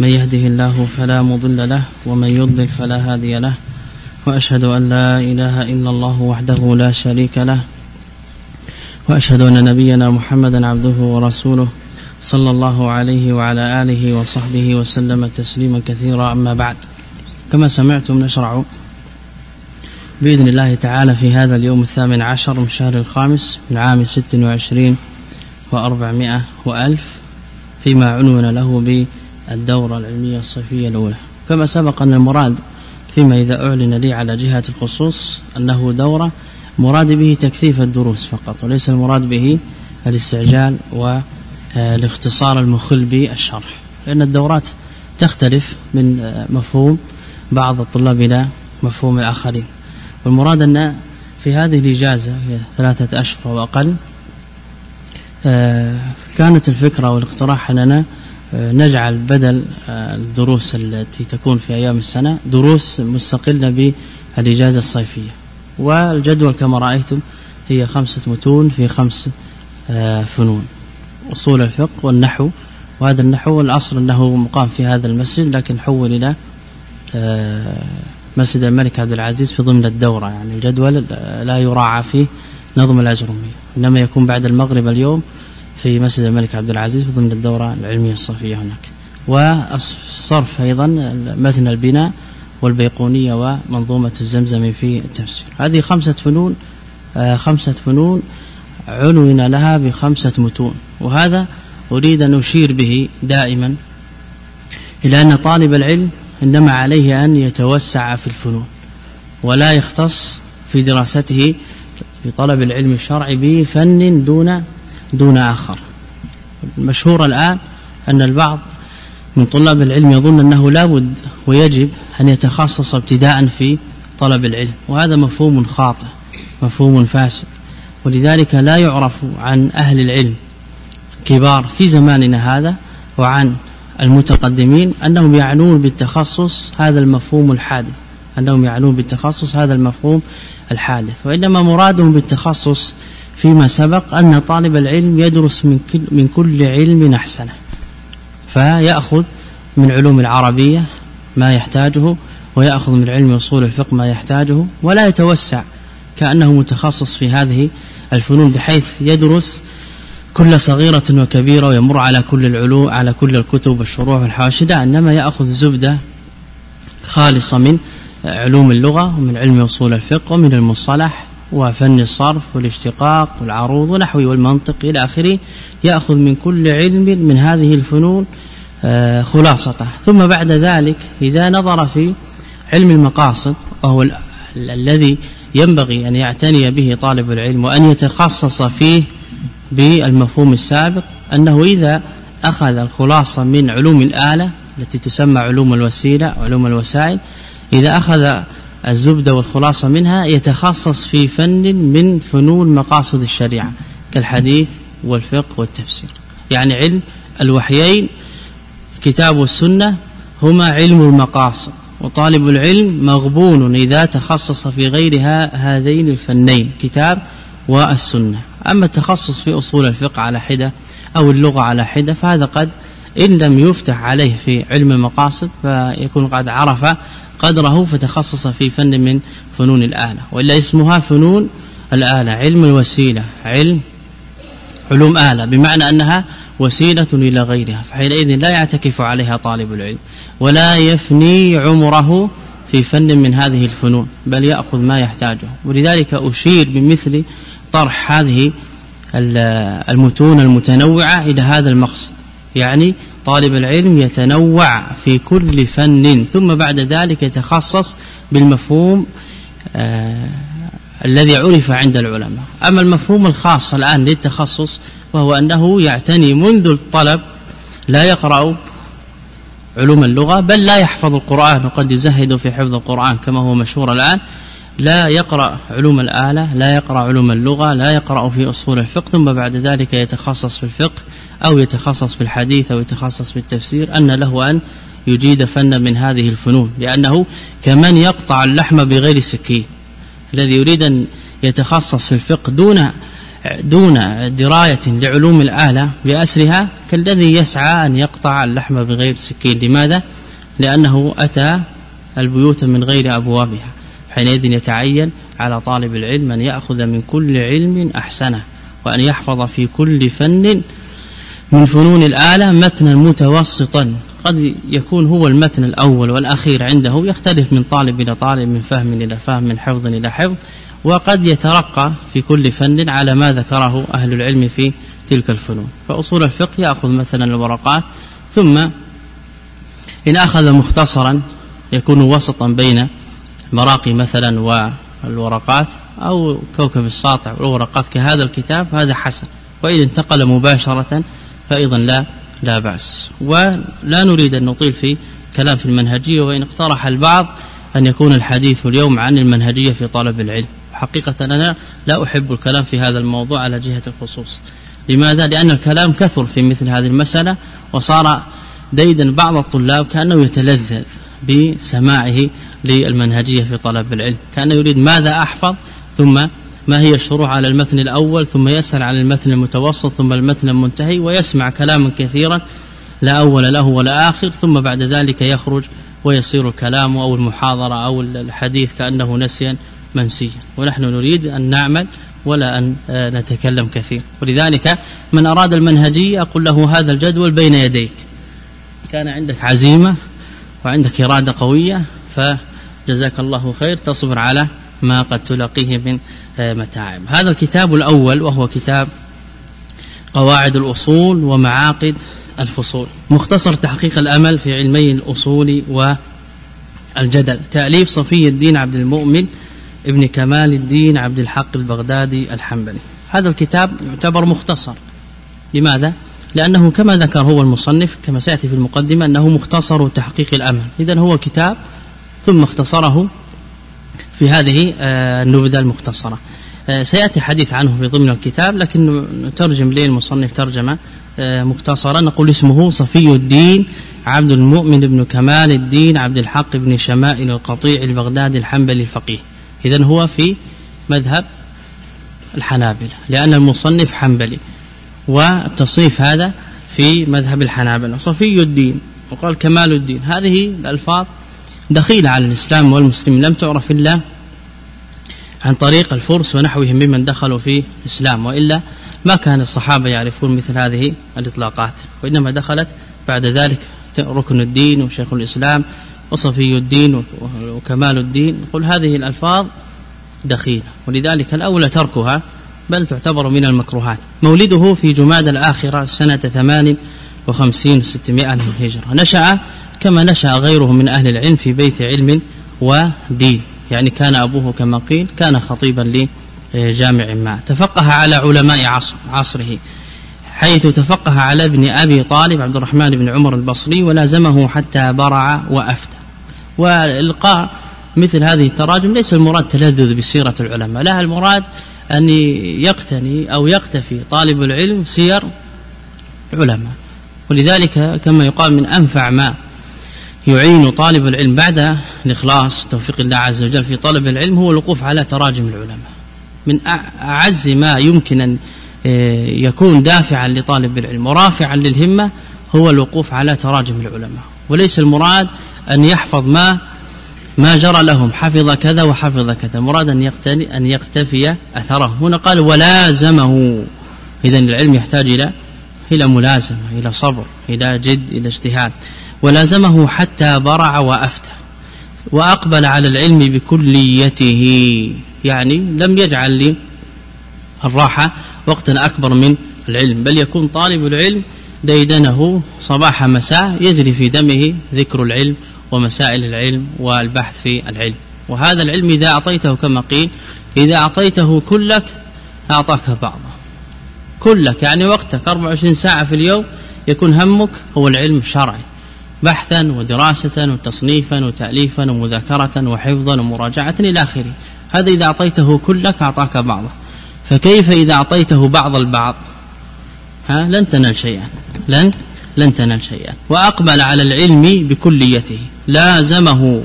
من يهده الله فلا مضل له ومن يضلل فلا هادي له. وأشهد أن لا إله إلا الله وحده لا شريك له. وأشهد أن نبينا محمدا عبده ورسوله صلى الله عليه وعلى آله وصحبه وسلم تسليما كثيرا. أما بعد كما سمعتم نشرع بإذن الله تعالى في هذا اليوم الثامن عشر من شهر الخامس من عام ست وعشرين وأربعمائة وألف فيما عنون له بالدورة العلمية الصيفية الأولى. كما سبق أن المراد فيما إذا أعلن لي على جهة الخصوص أنه دورة مراد به تكثيف الدروس فقط وليس المراد به الاستعجال والاختصار المخل بالشرح. لأن الدورات تختلف من مفهوم بعض الطلاب إلى مفهوم الآخرين. والمراد أن في هذه الإجازة هي ثلاثة أشهر وأقل آه، كانت الفكرة والإقتراح أننا آه، نجعل بدل آه، الدروس التي تكون في أيام السنة دروس مستقلة بالإجازة الصيفية. والجدول كما رأيتم هي خمسة متون في خمس فنون. أصول الفقه والنحو وهذا النحو الأصل أنه مقام في هذا المسجد لكن حول إلى مسجد الملك عبد العزيز في ضمن الدورة. يعني الجدول لا يراعى فيه نظم الأجرمي إنما يكون بعد المغرب اليوم في مسجد الملك عبد العزيز ضمن الدورة العلمية الصفية هناك. والصرف أيضا مثنى البناء والبيقونية ومنظومة الزمزم في التفسير هذه خمسة فنون آه، خمسة فنون عنون لها بخمسة متون. وهذا أريد أن أشير به دائما إلى أن طالب العلم إنما عليه أن يتوسع في الفنون ولا يختص في دراسته في طلب العلم الشرعي بفن دون دون آخر. المشهور الآن أن البعض من طلاب العلم يظن أنه لا بد ويجب أن يتخصص ابتداء في طلب العلم وهذا مفهوم خاطئ مفهوم فاسد. ولذلك لا يعرف عن أهل العلم كبار في زماننا هذا وعن المتقدمين أنهم يعنون بالتخصص هذا المفهوم الحادث أنهم يعنون بالتخصص هذا المفهوم الحادث. وإنما مرادهم بالتخصص فيما سبق أن طالب العلم يدرس من كل, من كل علم أحسنه فيأخذ من علوم العربية ما يحتاجه ويأخذ من علم أصول الفقه ما يحتاجه ولا يتوسع كأنه متخصص في هذه الفنون بحيث يدرس كل صغيرة وكبيرة ويمر على كل العلوم على كل الكتب والشروح والحواشي إنما يأخذ زبدة خالصة من علوم اللغة ومن علم أصول الفقه ومن المصطلح وفن الصرف والاشتقاق والعروض ونحوه والمنطق إلى آخره. يأخذ من كل علم من هذه الفنون آه، خلاصته. ثم بعد ذلك إذا نظر في علم المقاصد وهو الذي ينبغي أن يعتني به طالب العلم وأن يتخصص فيه بالمفهوم السابق أنه إذا أخذ الخلاصة من علوم الآلة التي تسمى علوم الوسيلة وعلوم الوسائل إذا أخذ الزبدة والخلاصة منها يتخصص في فن من فنون مقاصد الشريعة كالحديث والفقه والتفسير. يعني علم الوحيين كتاب والسنة هما علم المقاصد وطالب العلم مغبون إذا تخصص في غيرها هذين الفنين كتاب والسنة. أما التخصص في أصول الفقه على حدة أو اللغة على حدة فهذا قد إن لم يفتح عليه في علم المقاصد فيكون قد عرف قدره فتخصص في فن من فنون الآلة وإلا اسمها فنون الآلة علم الوسيلة علم علوم آلة بمعنى أنها وسيلة إلى غيرها فحينئذ لا يعتكف عليها طالب العلم ولا يفني عمره في فن من هذه الفنون بل يأخذ ما يحتاجه ولذلك أشير بمثل طرح هذه المتون المتنوعة إلى هذا المقصد يعني طالب العلم يتنوع في كل فن ثم بعد ذلك يتخصص بالمفهوم آه الذي عرف عند العلماء. أما المفهوم الخاص الآن للتخصص وهو أنه يعتني منذ الطلب لا يقرأ علوم اللغة بل لا يحفظ القرآن وقد يزهد في حفظ القرآن كما هو مشهور الآن. لا يقرأ علوم الآلة لا يقرأ علوم اللغة لا يقرأ في أصول الفقه ثم بعد ذلك يتخصص في الفقه أو يتخصص في الحديث أو يتخصص في التفسير أن له أن يجيد فنا من هذه الفنون لأنه كمن يقطع اللحم بغير سكين. الذي يريد أن يتخصص في الفقه دون دون دراية لعلوم الآلة بأسرها كالذي يسعى أن يقطع اللحم بغير سكين. لماذا؟ لأنه أتى البيوت من غير أبوابها. حينئذ يتعين على طالب العلم أن يأخذ من كل علم أحسنه وأن يحفظ في كل فن من فنون الآلة متنا متوسطا. قد يكون هو المتن الأول والأخير عنده يختلف من طالب إلى طالب من فهم إلى فهم من حفظ إلى حفظ وقد يترقى في كل فن على ما ذكره أهل العلم في تلك الفنون. فأصول الفقه يأخذ مثلا الورقات ثم إن أخذ مختصرا يكون وسطا بين المراقي مثلا والورقات أو كوكب الساطع والورقات كهذا الكتاب هذا حسن. وإن انتقل مباشرة فأيضا لا لا بأس. ولا نريد أن نطيل في كلام في المنهجية وإن اقترح البعض أن يكون الحديث اليوم عن المنهجية في طلب العلم. حقيقة أنا لا أحب الكلام في هذا الموضوع على جهة الخصوص. لماذا؟ لأن الكلام كثر في مثل هذه المسألة وصار ديدا بعض الطلاب كأنه يتلذذ بسماعه للمنهجية في طلب العلم. كأنه يريد ماذا أحفظ؟ ثم ما هي الشروع على المتن الأول؟ ثم يسأل عن المتن المتوسط ثم المتن المنتهي ويسمع كلاما كثيرا لا أول له ولا آخر ثم بعد ذلك يخرج ويصير الكلام أو المحاضرة أو الحديث كأنه نسيا منسيا. ونحن نريد أن نعمل ولا أن آه، نتكلم كثير. ولذلك من أراد المنهجية أقول له هذا الجدول بين يديك. كان عندك عزيمة وعندك إرادة قوية فجزاك الله خير. تصبر على ما قد تلاقيه من آه، متاعب. هذا الكتاب الأول وهو كتاب قواعد الأصول ومعاقد الفصول. مختصر تحقيق الأمل في علمي الأصول والجدل. تأليف صفي الدين عبد المؤمن ابن كمال الدين عبد الحق البغدادي الحنبلي. هذا الكتاب يعتبر مختصر. لماذا؟ لأنه كما ذكر هو المصنف كما سيأتي في المقدمة أنه مختصر تحقيق الأمل. إذا هو كتاب ثم اختصره في هذه آه، النبذة المختصرة. آه، سيأتي حديث عنه في ضمن الكتاب لكن نترجم ليه المصنف ترجمة آه، مختصرا نقول اسمه صفي الدين عبد المؤمن بن كمال الدين عبد الحق بن شمائل القطيع البغدادي الحنبلي الفقيه. إذا هو في مذهب الحنابلة لأن المصنف حنبلي والتصنيف هذا في مذهب الحنابلة. صفي الدين وقال كمال الدين. هذه الألفاظ دخيلة على الإسلام والمسلمين. لم تعرف إلا عن طريق الفرس ونحوهم ممن دخلوا في الإسلام وإلا ما كان الصحابة يعرفون مثل هذه الإطلاقات. وإنما دخلت بعد ذلك ركن الدين وشيخ الإسلام وصفي الدين وكمال الدين. قل هذه الألفاظ دخيلة ولذلك الأولى تركها بل تعتبر من المكروهات. مولده في جماد الآخرة سنة ثمان وخمسين ستمائة من الهجرة. نشأ كما نشأ غيره من أهل العلم في بيت علم ودين يعني كان أبوه كما قيل كان خطيبا لجامع ما. تفقه على علماء عصر عصره حيث تفقه على ابن أبي طالب عبد الرحمن بن عمر البصري ولازمه حتى برع وأفتى. وإلقاء مثل هذه التراجم ليس المراد تلذذ بسيرة العلماء لا المراد أن يقتني أو يقتفي طالب العلم سير العلماء. ولذلك كما يقال من أنفع ما يعين طالب العلم بعد الإخلاص توفيق الله عز وجل في طلب العلم هو الوقوف على تراجم العلماء. من أعز ما يمكن أن آه، يكون دافعا لطالب العلم ورافعا للهمة هو الوقوف على تراجم العلماء. وليس المراد أن يحفظ ما ما جرى لهم حفظ كذا وحفظ كذا. مراد أن يقتني أن يقتفي أثره. هنا قال ولازمه. إذا العلم يحتاج إلى إلى ملازمة إلى صبر إلى جد إلى اجتهاد. ولازمه حتى برع وأفتى وأقبل على العلم بكليته يعني لم يجعل للراحة وقتا أكبر من العلم بل يكون طالب العلم ديدنه صباح مساء يجري في دمه ذكر العلم ومسائل العلم والبحث في العلم. وهذا العلم إذا أعطيته كما قيل إذا أعطيته كلك أعطاك بعضه. كلك يعني وقتك 24 ساعة في اليوم يكون همك هو العلم الشرعي. بحثا ودراسة وتصنيفا وتأليفا ومذاكرة وحفظا ومراجعة إلى آخره. هذا إذا أعطيته كلك أعطاك بعضه. فكيف إذا أعطيته بعض البعض؟ ها لن تنال شيئا. لن لن تنال شيئا. وأقبل على العلم بكليته. لازمه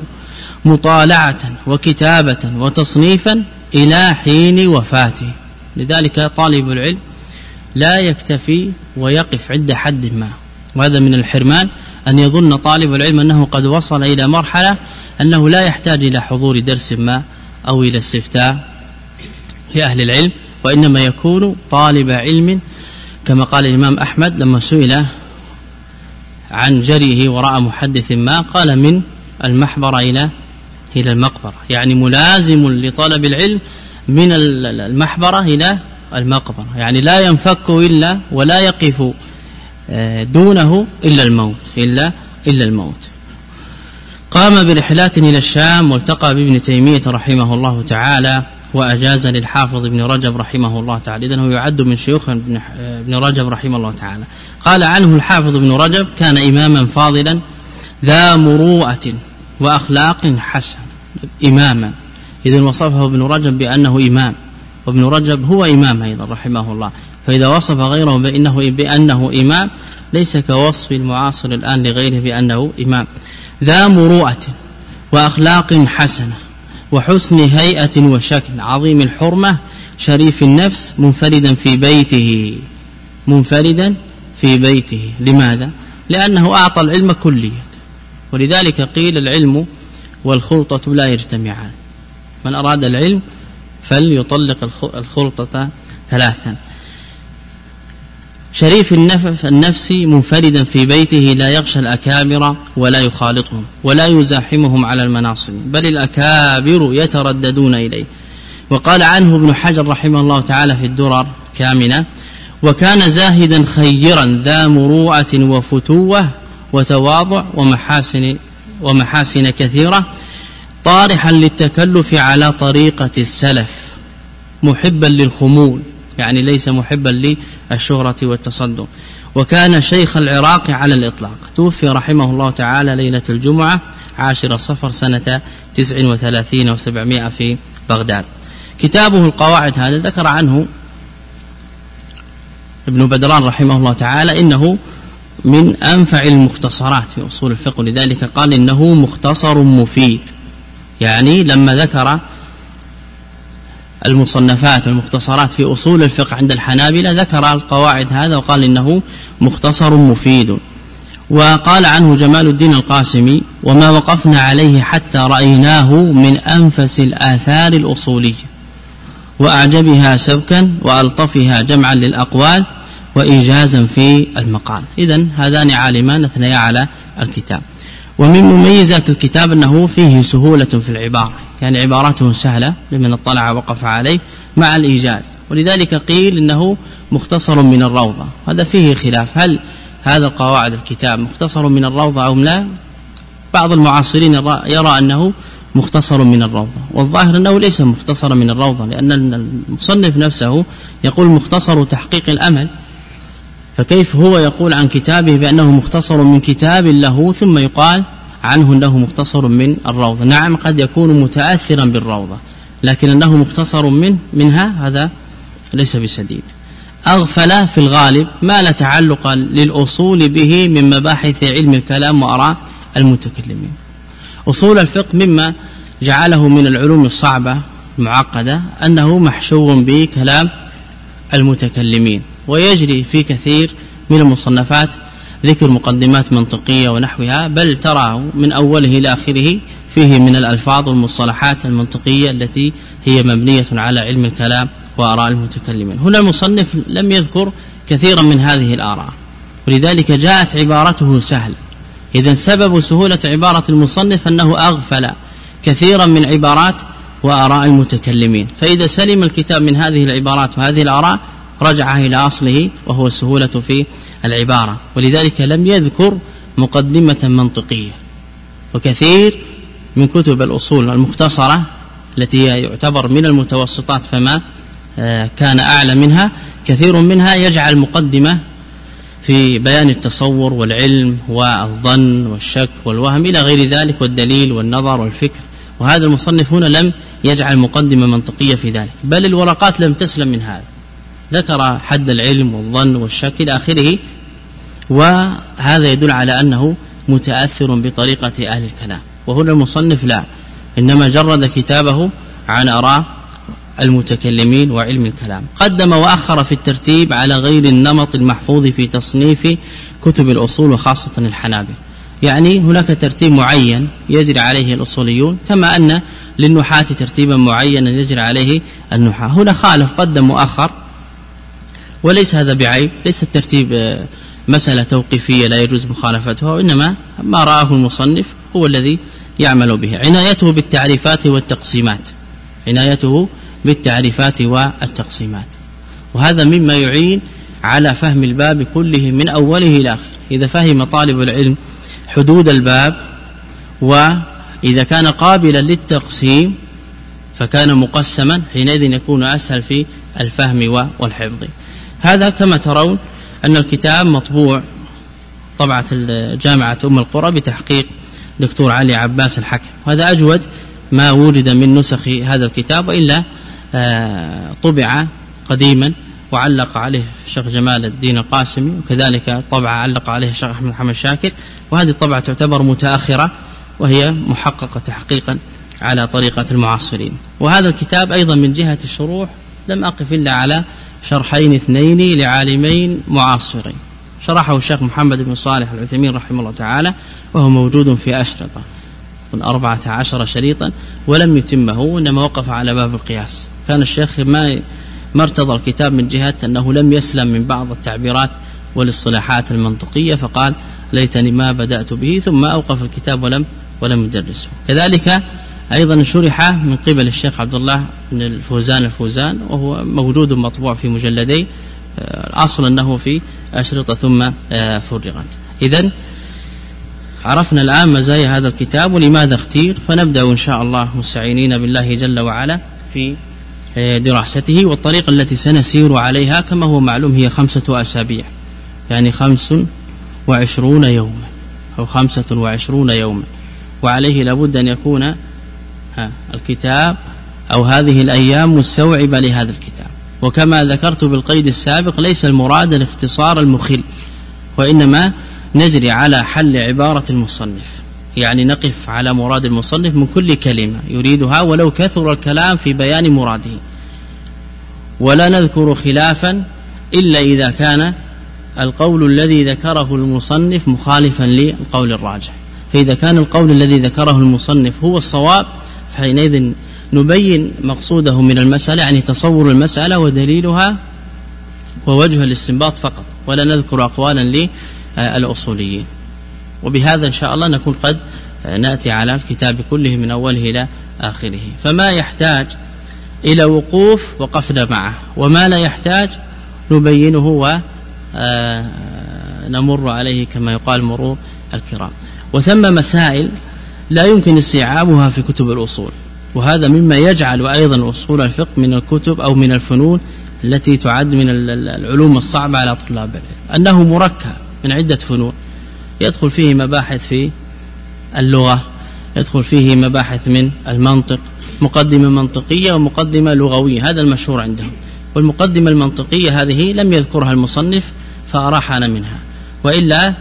مطالعة وكتابة وتصنيفا إلى حين وفاته. لذلك طالب العلم لا يكتفي ويقف عند حد ما. وهذا من الحرمان أن يظن طالب العلم أنه قد وصل إلى مرحلة أنه لا يحتاج إلى حضور درس ما أو إلى استفتاء لأهل العلم وإنما يكون طالب علم كما قال الإمام أحمد لما سئل عن جريه وراء محدث ما قال من المحبرة إلى إلى المقبرة يعني ملازم لطلب العلم من المحبرة إلى المقبرة يعني لا ينفك إلا ولا يقف دونه إلا الموت إلا إلا الموت. قام برحلات إلى الشام والتقى بابن تيمية رحمه الله تعالى وأجاز للحافظ ابن رجب رحمه الله تعالى. إذن هو يعد من شيوخ ابن رجب رحمه الله تعالى. قال عنه الحافظ ابن رجب كان إماما فاضلا ذا مروءة وأخلاق حسن. إماما. إذن وصفه ابن رجب بأنه إمام. وابن رجب هو إمام أيضا رحمه الله. فإذا وصف غيره بأنه, بأنه إمام ليس كوصف المعاصر الآن لغيره بأنه إمام. ذا مروءة وأخلاق حسنة وحسن هيئة وشكل عظيم الحرمة شريف النفس منفردا في بيته. منفردا في بيته. لماذا؟ لأنه أعطى العلم كلية. ولذلك قيل العلم والخلطة لا يجتمعان. من أراد العلم فليطلق الخلطة ثلاثا. شريف النفس منفردا في بيته لا يغشى الأكابر ولا يخالطهم ولا يزاحمهم على المناصب بل الأكابر يترددون إليه. وقال عنه ابن حجر رحمه الله تعالى في الدرر كامنة وكان زاهدا خيرا ذا مروءة وفتوة وتواضع ومحاسن ومحاسن كثيرة طارحا للتكلف على طريقة السلف محبا للخمول يعني ليس محبا للشهرة والتصدق. وكان شيخ العراق على الإطلاق. توفي رحمه الله تعالى ليلة الجمعة عاشر الصفر سنة تسع وثلاثين وسبعمائة في بغداد. كتابه القواعد هذا ذكر عنه ابن بدران رحمه الله تعالى إنه من أنفع المختصرات في أصول الفقه. لذلك قال إنه مختصر مفيد. يعني لما ذكر المصنفات والمختصرات في أصول الفقه عند الحنابلة ذكر القواعد هذا وقال إنه مختصر مفيد. وقال عنه جمال الدين القاسمي وما وقفنا عليه حتى رأيناه من أنفس الآثار الأصولية وأعجبها سبكا وألطفها جمعا للأقوال وإيجازا في المقال. إذا هذان عالمان اثنيا على الكتاب. ومن مميزات الكتاب أنه فيه سهولة في العبارة. يعني عبارته سهلة لمن اطلع وقف عليه مع الإيجاز. ولذلك قيل إنه مختصر من الروضة. هذا فيه خلاف. هل هذا القواعد الكتاب مختصر من الروضة أو لا؟ بعض المعاصرين يرى أنه مختصر من الروضة. والظاهر أنه ليس مختصرا من الروضة لأن المصنف نفسه يقول مختصر تحقيق الأمل. فكيف هو يقول عن كتابه بأنه مختصر من كتاب له ثم يقال عنه أنه مختصر من الروضة. نعم قد يكون متأثرا بالروضة لكن أنه مختصر من منها هذا ليس بسديد أغفل في الغالب ما لا تعلق للأصول به من مباحث علم الكلام وأراء المتكلمين. أصول الفقه مما جعله من العلوم الصعبة المعقدة أنه محشو بكلام المتكلمين ويجري في كثير من المصنفات ذكر مقدمات منطقية ونحوها بل تراه من أوله إلى آخره فيه من الألفاظ والمصطلحات المنطقية التي هي مبنية على علم الكلام وآراء المتكلمين. هنا المصنف لم يذكر كثيرا من هذه الآراء ولذلك جاءت عبارته سهلة إذا سبب سهولة عبارة المصنف أنه أغفل كثيرا من عبارات وآراء المتكلمين. فإذا سلم الكتاب من هذه العبارات وهذه الآراء رجع إلى أصله وهو السهولة في العبارة. ولذلك لم يذكر مقدمة منطقية. وكثير من كتب الأصول المختصرة التي يعتبر من المتوسطات فما آه، كان أعلى منها كثير منها يجعل مقدمة في بيان التصور والعلم والظن والشك والوهم إلى غير ذلك والدليل والنظر والفكر. وهذا المصنف هنا لم يجعل مقدمة منطقية في ذلك بل الورقات لم تسلم من هذا. ذكر حد العلم والظن والشك إلى آخره وهذا يدل على أنه متأثر بطريقة أهل الكلام. وهنا المصنف لا إنما جرد كتابه عن أراء المتكلمين وعلم الكلام. قدم وأخر في الترتيب على غير النمط المحفوظ في تصنيف كتب الأصول وخاصة الحنابل يعني هناك ترتيب معين يجري عليه الأصوليون كما أن للنحاة ترتيبا معينا يجري عليه النحاة. هنا خالف قدم مؤخر وليس هذا بعيب ليس الترتيب آه، مسألة توقيفية لا يجوز مخالفتها وإنما ما رآه المصنف هو الذي يعمل به عنايته بالتعريفات والتقسيمات. عنايته بالتعريفات والتقسيمات. وهذا مما يعين على فهم الباب كله من أوله إلى آخره. إذا فهم طالب العلم حدود الباب وإذا كان قابلا للتقسيم فكان مقسما حينئذ يكون أسهل في الفهم والحفظ. هذا كما ترون أن الكتاب مطبوع طبعة جامعة أم القرى بتحقيق دكتور علي عباس الحكم. وهذا أجود ما وجد من نسخ هذا الكتاب وإلا آه، طبع قديما وعلق عليه الشيخ جمال الدين القاسمي وكذلك طبعة علق عليه الشيخ أحمد محمد شاكر. وهذه الطبعة تعتبر متأخرة وهي محققة تحقيقا على طريقة المعاصرين. وهذا الكتاب أيضا من جهة الشروح لم أقف إلا على شرحين اثنين لعالمين معاصرين. شرحه الشيخ محمد بن صالح العثيمين رحمه الله تعالى وهو موجود في أشرطة من أربعة عشر شريطا ولم يتمه إنما وقف على باب القياس. كان الشيخ ما ما ارتضى الكتاب من جهة أنه لم يسلم من بعض التعبيرات والاصطلاحات المنطقية فقال ليتني ما بدأت به ثم أوقف الكتاب ولم ولم يدرسه كذلك أيضا شرح من قبل الشيخ عبد الله بن الفوزان الفوزان وهو موجود مطبوع في مجلدين الأصل أنه في أشرطة ثم آه، فرغت إذا عرفنا الآن مزايا هذا الكتاب ولماذا اختير فنبدأ إن شاء الله مستعينين بالله جل وعلا في آه، دراسته والطريقة التي سنسير عليها. كما هو معلوم هي خمسة أسابيع يعني خمس وعشرون يوما أو خمسة وعشرون يوما. وعليه لابد أن يكون الكتاب أو هذه الأيام مستوعبة لهذا الكتاب. وكما ذكرت بالقيد السابق ليس المراد الاختصار المخل وإنما نجري على حل عبارة المصنف. يعني نقف على مراد المصنف من كل كلمة يريدها ولو كثر الكلام في بيان مراده. ولا نذكر خلافا إلا إذا كان القول الذي ذكره المصنف مخالفا للقول الراجح. فإذا كان القول الذي ذكره المصنف هو الصواب فحينئذ نبين مقصوده من المسألة يعني تصور المسألة ودليلها ووجه الاستنباط فقط ولا نذكر أقوالا للأصوليين. وبهذا إن شاء الله نكون قد نأتي على الكتاب كله من أوله إلى آخره. فما يحتاج إلى وقوف وقفنا معه وما لا يحتاج نبينه ونمر عليه كما يقال مرور الكرام. وثم مسائل لا يمكن استيعابها في كتب الأصول وهذا مما يجعل أيضا أصول الفقه من الكتب أو من الفنون التي تعد من العلوم الصعبة على طلاب العلم. أنه مركب من عدة فنون يدخل فيه مباحث في اللغة يدخل فيه مباحث من المنطق مقدمة منطقية ومقدمة لغوية هذا المشهور عندهم. والمقدمة المنطقية هذه لم يذكرها المصنف فأراحنا منها. وإلا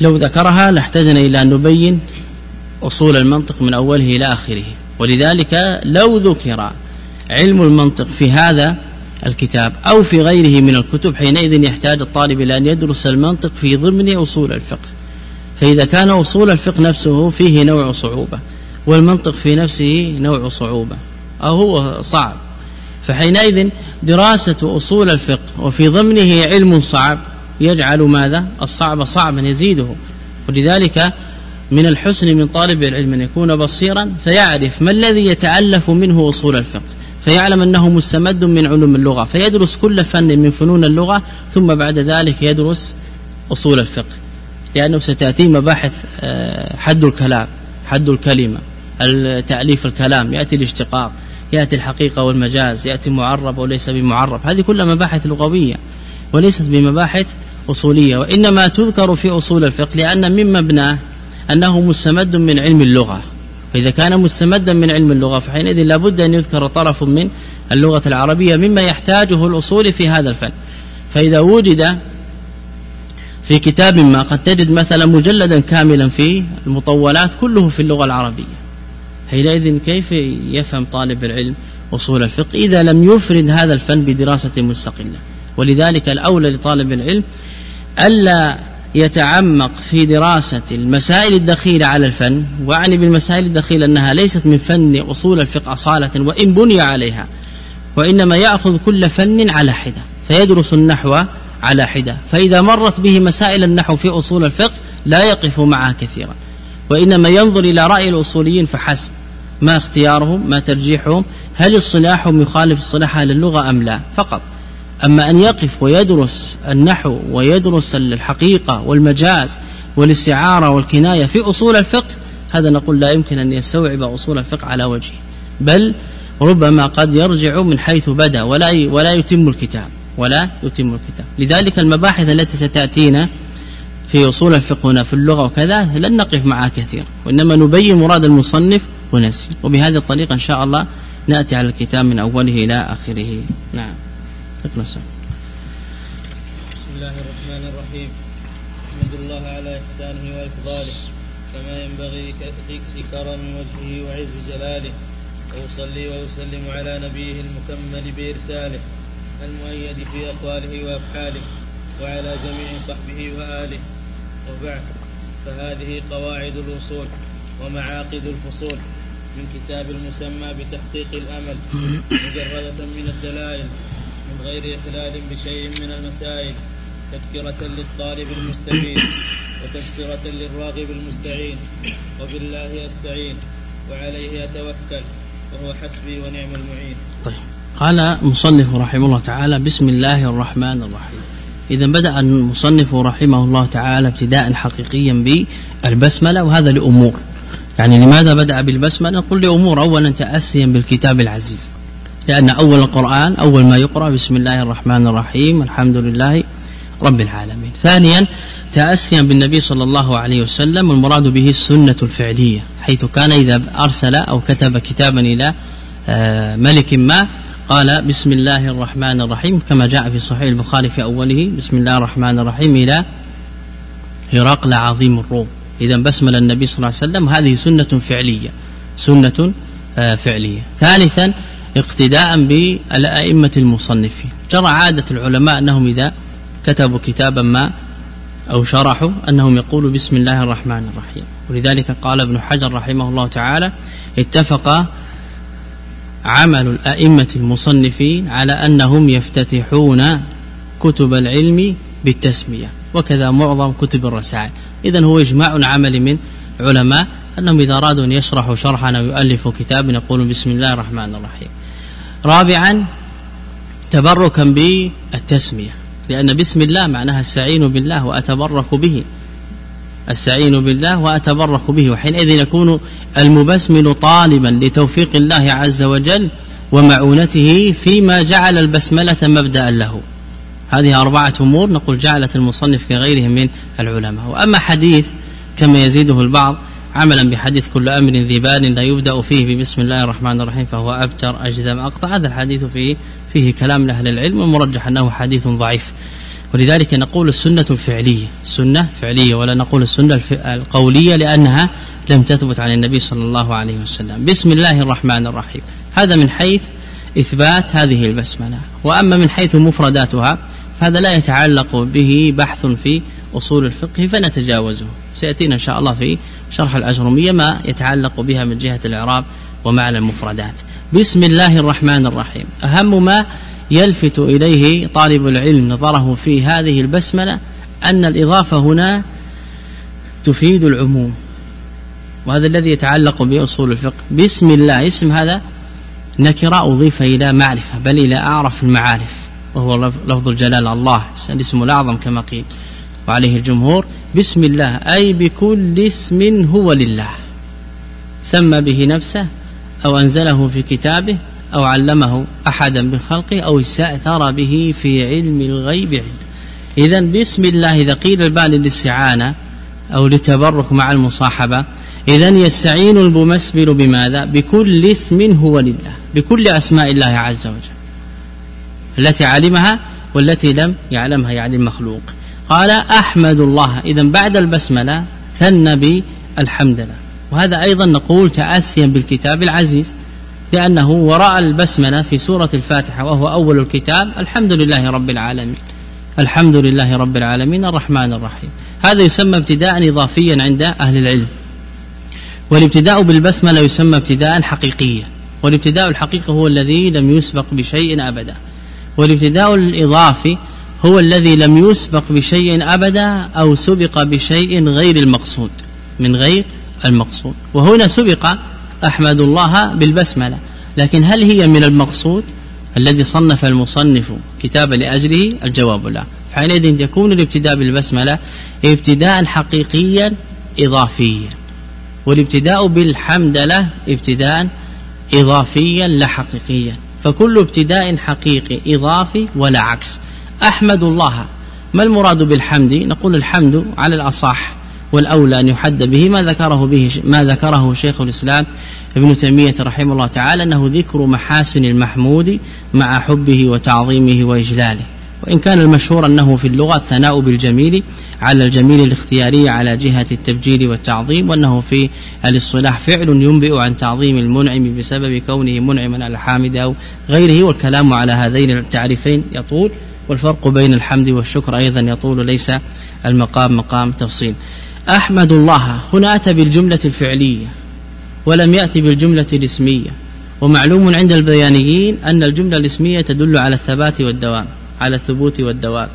لو ذكرها لاحتاجنا إلى أن نبين أصول المنطق من أوله إلى آخره. ولذلك لو ذكر علم المنطق في هذا الكتاب أو في غيره من الكتب حينئذ يحتاج الطالب إلى أن يدرس المنطق في ضمن أصول الفقه. فإذا كان أصول الفقه نفسه فيه نوع صعوبة والمنطق في نفسه نوع صعوبة أو هو صعب. فحينئذ دراسة أصول الفقه وفي ضمنه علم صعب يجعل ماذا؟ الصعب صعبا يزيده. ولذلك من الحسن من طالب العلم أن يكون بصيرا فيعرف ما الذي يتألف منه أصول الفقه فيعلم أنه مستمد من علوم اللغة فيدرس كل فن من فنون اللغة ثم بعد ذلك يدرس أصول الفقه. لأنه ستأتي مباحث آه، حد الكلام حد الكلمة تأليف الكلام يأتي الاشتقاق يأتي الحقيقة والمجاز يأتي معرب وليس بمعرب. هذه كلها مباحث لغوية وليست بمباحث أصولية وإنما تذكر في أصول الفقه لأن من مبناه أنه مستمد من علم اللغة. فإذا كان مستمدا من علم اللغة فحينئذ لابد أن يذكر طرف من اللغة العربية مما يحتاجه الأصول في هذا الفن. فإذا وجد في كتاب ما قد تجد مثلا مجلدا كاملا في المطولات كله في اللغة العربية. حينئذ كيف يفهم طالب العلم أصول الفقه إذا لم يفرد هذا الفن بدراسة مستقلة؟ ولذلك الأولى لطالب العلم ألا يتعمق في دراسة المسائل الدخيلة على الفن وأعني بالمسائل الدخيلة أنها ليست من فن أصول الفقه أصالة وإن بني عليها وإنما يأخذ كل فن على حدة فيدرس النحو على حدة فإذا مرت به مسائل النحو في أصول الفقه لا يقف معها كثيرا وإنما ينظر إلى رأي الأصوليين فحسب ما اختيارهم ما ترجيحهم هل اصطلاحهم يخالف اصطلاح أهل اللغة أم لا فقط. أما أن يقف ويدرس النحو ويدرس الحقيقة والمجاز والاستعارة والكناية في أصول الفقه هذا نقول لا يمكن أن يستوعب أصول الفقه على وجهه. بل ربما قد يرجع من حيث بدأ ولا ولا يتم الكتاب ولا يتم الكتاب. لذلك المباحث التي ستأتينا في أصول الفقه هنا في اللغة وكذا لن نقف معها كثير وإنما نبين مراد المصنف ونسي. وبهذه الطريقة إن شاء الله نأتي على الكتاب من أوله إلى آخره. نعم. اقرأ بسم الله الرحمن الرحيم. أحمد الله على إحسانه وإفضاله كما ينبغي لكرم وجهه وعز جلاله. وأصلي وأسلم على نبيه المكمل بإرساله المؤيد في أقواله وأفعاله وعلى جميع صحبه وآله. وبعد فهذه قواعد الأصول ومعاقد الفصول من كتاب المسمى بتحقيق الأمل مجردة من الدلائل من غير إخلال بشيء من المسائل تذكرة للطالب المستفيد وتبصرة للراغب المستعين وبالله أستعين وعليه أتوكل وهو حسبي ونعم المعين. طيب. قال مصنف رحمه الله تعالى بسم الله الرحمن الرحيم. إذا بدأ المصنف رحمه الله تعالى ابتداء حقيقيا بالبسملة وهذا لأمور. يعني لماذا بدأ بالبسملة؟ نقول لأمور. أولا تأسيا بالكتاب العزيز. لأن أول القرآن أول ما يقرأ بسم الله الرحمن الرحيم الحمد لله رب العالمين. ثانيا تأسيا بالنبي صلى الله عليه وسلم المراد به السنة الفعلية حيث كان إذا أرسل أو كتب كتابا إلى آه، ملك ما قال بسم الله الرحمن الرحيم كما جاء في صحيح البخاري في أوله بسم الله الرحمن الرحيم إلى هرقل عظيم الروم. إذا بسمل النبي صلى الله عليه وسلم هذه سنة فعلية سنة آه، فعلية. ثالثا اقتداء بالأئمة المصنفين. جرى عادة العلماء أنهم إذا كتبوا كتابا ما أو شرحوا أنهم يقولوا بسم الله الرحمن الرحيم. ولذلك قال ابن حجر رحمه الله تعالى اتفق عمل الأئمة المصنفين على أنهم يفتتحون كتب العلم بالتسمية وكذا معظم كتب الرسائل. إذا هو إجماع عمل من علماء أنهم إذا أرادوا أن يشرحوا شرحا أو يؤلفوا كتابا يقولوا بسم الله الرحمن الرحيم. رابعا تبركا بالتسمية لأن بسم الله معناها استعين بالله وأتبرك به استعين بالله وأتبرك به وحينئذ يكون المبسمل طالبا لتوفيق الله عز وجل ومعونته فيما جعل البسملة مبدأ له. هذه أربعة أمور نقول جعلت المصنف كغيرهم من العلماء. وأما حديث كما يزيده البعض عملا بحديث كل أمر ذي بال لا يبدأ فيه ببسم الله الرحمن الرحيم فهو أبتر أجدم أقطع. هذا الحديث فيه فيه كلام لأهل العلم ومرجح أنه حديث ضعيف. ولذلك نقول السنة الفعلية سنة فعلية ولا نقول السنة القولية لأنها لم تثبت عن النبي صلى الله عليه وسلم. بسم الله الرحمن الرحيم. هذا من حيث إثبات هذه البسملة. وأما من حيث مفرداتها فهذا لا يتعلق به بحث في أصول الفقه فنتجاوزه. سيأتينا إن شاء الله في شرح الأجرمية ما يتعلق بها من جهة الإعراب ومعنى المفردات. بسم الله الرحمن الرحيم. أهم ما يلفت إليه طالب العلم نظره في هذه البسملة أن الإضافة هنا تفيد العموم وهذا الذي يتعلق بأصول الفقه. بسم الله اسم هذا نكرة أضيف إلى معرفة بل إلى أعرف المعارف وهو لفظ الجلال الله الاسم الأعظم كما قيل. وعليه الجمهور بسم الله أي بكل اسم هو لله. سمى به نفسه أو أنزله في كتابه أو علمه أحدا بخلقه أو استأثر به في علم الغيب عنده. إذا بسم الله إذا قيل البال للاستعانة أو للتبرك مع المصاحبة إذا يستعين الممثل بماذا؟ بكل اسم هو لله بكل أسماء الله عز وجل. التي علمها والتي لم يعلمها يعني المخلوق. قال أحمد الله إذا بعد البسملة ثنى بالحمد لله وهذا أيضا نقول تأسيا بالكتاب العزيز لأنه وراء البسملة في سورة الفاتحة وهو أول الكتاب الحمد لله رب العالمين. الحمد لله رب العالمين الرحمن الرحيم. هذا يسمى ابتداء إضافيا عند أهل العلم. والابتداء بالبسملة يسمى ابتداء حقيقيا. والابتداء الحقيقي هو الذي لم يسبق بشيء أبدا. والابتداء الإضافي هو الذي لم يسبق بشيء أبدا أو سبق بشيء غير المقصود من غير المقصود. وهنا سبق أحمد الله بالبسملة. لكن هل هي من المقصود؟ الذي صنف المصنف كتابا لأجله؟ الجواب لا. فحينئذ يكون الابتداء بالبسملة ابتداء حقيقيا إضافيا والابتداء بالحمدلة ابتداء إضافيا لا حقيقيا. فكل ابتداء حقيقي إضافي ولا عكس. أحمد الله. ما المراد بالحمد؟ نقول الحمد على الأصح والأولى أن يحد به ما ذكره به ما ذكره شيخ الإسلام ابن تيمية رحمه الله تعالى أنه ذكر محاسن المحمود مع حبه وتعظيمه وإجلاله. وإن كان المشهور أنه في اللغة الثناء بالجميل على الجميل الاختياري على جهة التبجيل والتعظيم وأنه في الاصطلاح فعل ينبئ عن تعظيم المنعم بسبب كونه منعما على الحامد أو غيره والكلام على هذين التعريفين يطول. والفرق بين الحمد والشكر أيضا يطول ليس المقام مقام تفصيل. أحمد الله هنا أتى بالجملة الفعلية ولم يأتي بالجملة الاسمية. ومعلوم عند البيانيين أن الجملة الاسمية تدل على الثبات والدوام على الثبوت والدوام.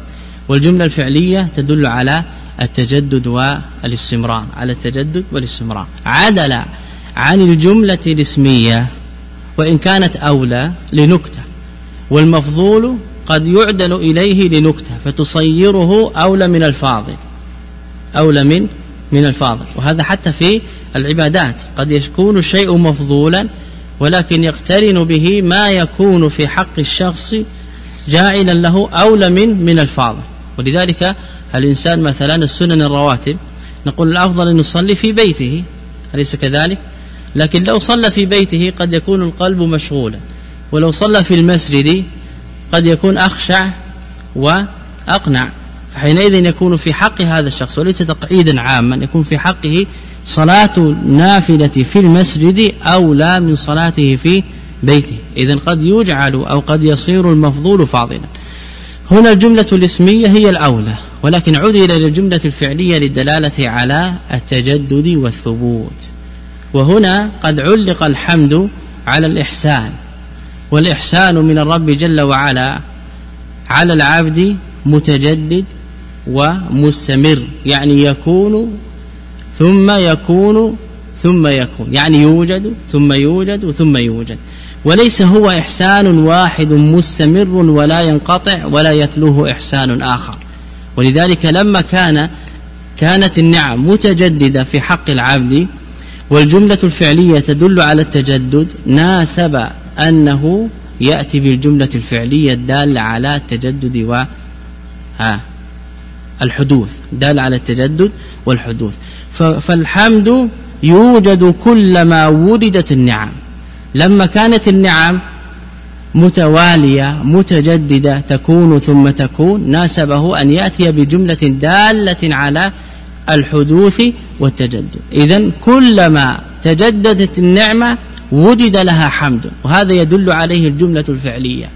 والجملة الفعلية تدل على التجدد والاستمرار على التجدد والاستمرار. عدل عن الجملة الاسمية وإن كانت أولى لنكتة. والمفضول قد يعدل إليه لنكتة فتصيره أولى من الفاضل أولى من من الفاضل. وهذا حتى في العبادات. قد يكون الشيء مفضولا ولكن يقترن به ما يكون في حق الشخص جاعلا له أولى من من الفاضل. ولذلك الإنسان مثلا السنن الرواتب نقول الأفضل أن يصلي في بيته أليس كذلك؟ لكن لو صلى في بيته قد يكون القلب مشغولا. ولو صلى في المسجد قد يكون أخشع وأقنع فحينئذ يكون في حق هذا الشخص وليس تقعيدا عاما يكون في حقه صلاة نافلة في المسجد أولى من صلاته في بيته. إذا قد يجعل أو قد يصير المفضول فاضلا. هنا الجملة الاسمية هي الأولى ولكن عدل إلى الجملة الفعلية للدلالة على التجدد والثبوت. وهنا قد علق الحمد على الإحسان. والإحسان من الرب جل وعلا على العبد متجدد ومستمر يعني يكون ثم يكون ثم يكون يعني يوجد ثم يوجد ثم يوجد. وليس هو إحسان واحد مستمر ولا ينقطع ولا يتلوه إحسان آخر. ولذلك لما كان كانت النعم متجددة في حق العبد والجملة الفعلية تدل على التجدد ناسب أنه يأتي بالجملة الفعلية الدالة على التجدد و الحدوث دال على التجدد والحدوث. فالحمد يوجد كلما وجدت النعم. لما كانت النعم متوالية متجددة تكون ثم تكون ناسبه أن يأتي بجملة دالة على الحدوث والتجدد. إذا كلما تجددت النعمة وجد لها حمد. وهذا يدل عليه الجملة الفعلية.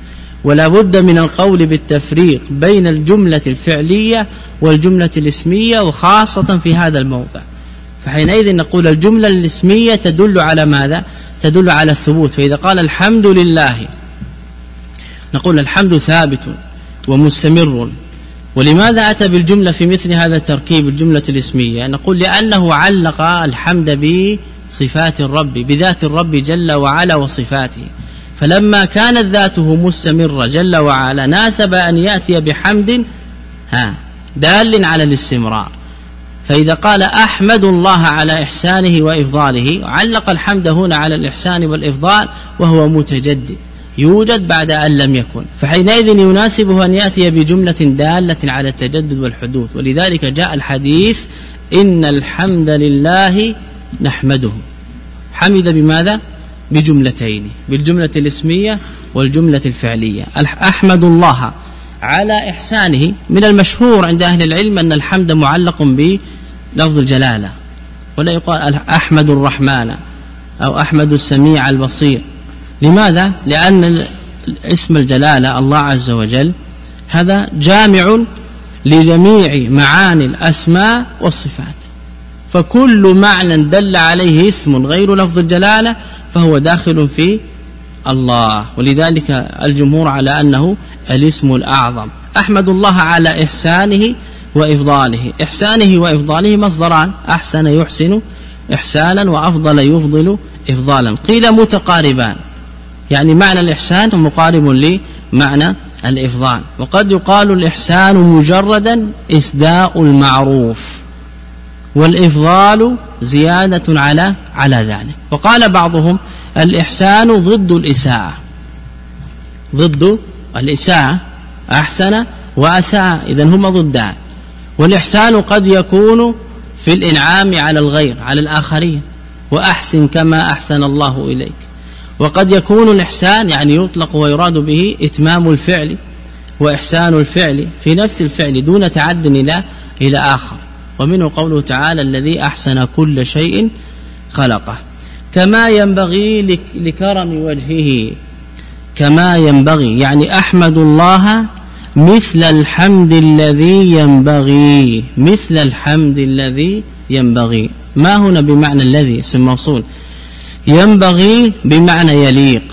ولا بد من القول بالتفريق بين الجملة الفعلية والجملة الاسمية وخاصة في هذا الموضع. فحينئذ نقول الجملة الاسمية تدل على ماذا؟ تدل على الثبوت. فإذا قال الحمد لله نقول الحمد ثابت ومستمر. ولماذا أتى بالجملة في مثل هذا التركيب الجملة الاسمية؟ نقول لأنه علق الحمد بصفات الرب بذات الرب جل وعلا وصفاته. فلما كانت ذاته مستمرة جل وعلا ناسب أن يأتي بحمد ها دال على الاستمرار. فإذا قال أحمد الله على إحسانه وإفضاله علق الحمد هنا على الإحسان والإفضال وهو متجدد. يوجد بعد أن لم يكن. فحينئذ يناسبه أن يأتي بجملة دالة على التجدد والحدوث. ولذلك جاء الحديث إن الحمد لله نحمده. حمد بماذا؟ بجملتين بالجملة الاسمية والجملة الفعلية. أحمد الله على إحسانه. من المشهور عند أهل العلم أن الحمد معلق بلفظ الجلالة. ولا يقال أحمد الرحمن أو أحمد السميع البصير. لماذا؟ لأن اسم الجلالة الله عز وجل هذا جامع لجميع معاني الأسماء والصفات. فكل معنى دل عليه اسم غير لفظ الجلالة فهو داخل في الله. ولذلك الجمهور على أنه الاسم الأعظم. أحمد الله على إحسانه وإفضاله. إحسانه وإفضاله مصدران. أحسن يحسن إحسانا وأفضل يفضل إفضالا. قيل متقاربان. يعني معنى الإحسان مقارب لمعنى الإفضال. وقد يقال الإحسان مجردا إسداء المعروف. والإفضال زيادة على على ذلك. وقال بعضهم الإحسان ضد الإساءة. ضد الإساءة أحسن وأساء إذا هما ضدان. والإحسان قد يكون في الإنعام على الغير على الآخرين. وأحسن كما أحسن الله إليك. وقد يكون الإحسان يعني يطلق ويراد به إتمام الفعل وإحسان الفعل في نفس الفعل دون تعد إلى إلى آخر. ومنه قوله تعالى الذي أحسن كل شيء خلقه. كما ينبغي لكرم وجهه. كما ينبغي. يعني أحمد الله مثل الحمد الذي ينبغي. مثل الحمد الذي ينبغي. ما هنا بمعنى الذي؟ اسم موصول. ينبغي بمعنى يليق.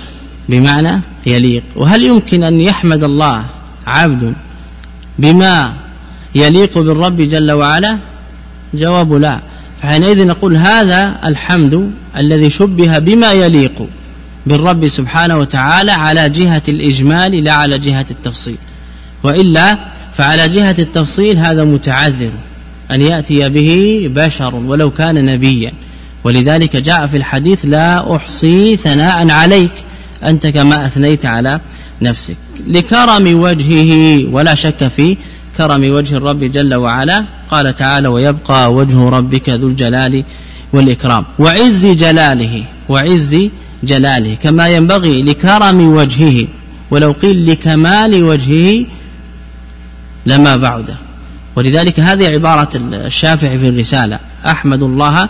بمعنى يليق. وهل يمكن أن يحمد الله عبد بما يليق بالرب جل وعلا؟ جواب لا. فحينئذ نقول هذا الحمد الذي شبه بما يليق بالرب سبحانه وتعالى على جهة الإجمال لا على جهة التفصيل. وإلا فعلى جهة التفصيل هذا متعذر أن يأتي به بشر ولو كان نبيا. ولذلك جاء في الحديث لا أحصي ثناء عليك أنت كما أثنيت على نفسك. لكرم وجهه ولا شك في كرم وجه الرب جل وعلا قال تعالى ويبقى وجه ربك ذو الجلال والإكرام. وعز جلاله وعز جلاله كما ينبغي لكرم وجهه. ولو قيل لكمال وجهه لما بعده ولذلك هذه عبارة الشافعي في الرسالة. أحمد الله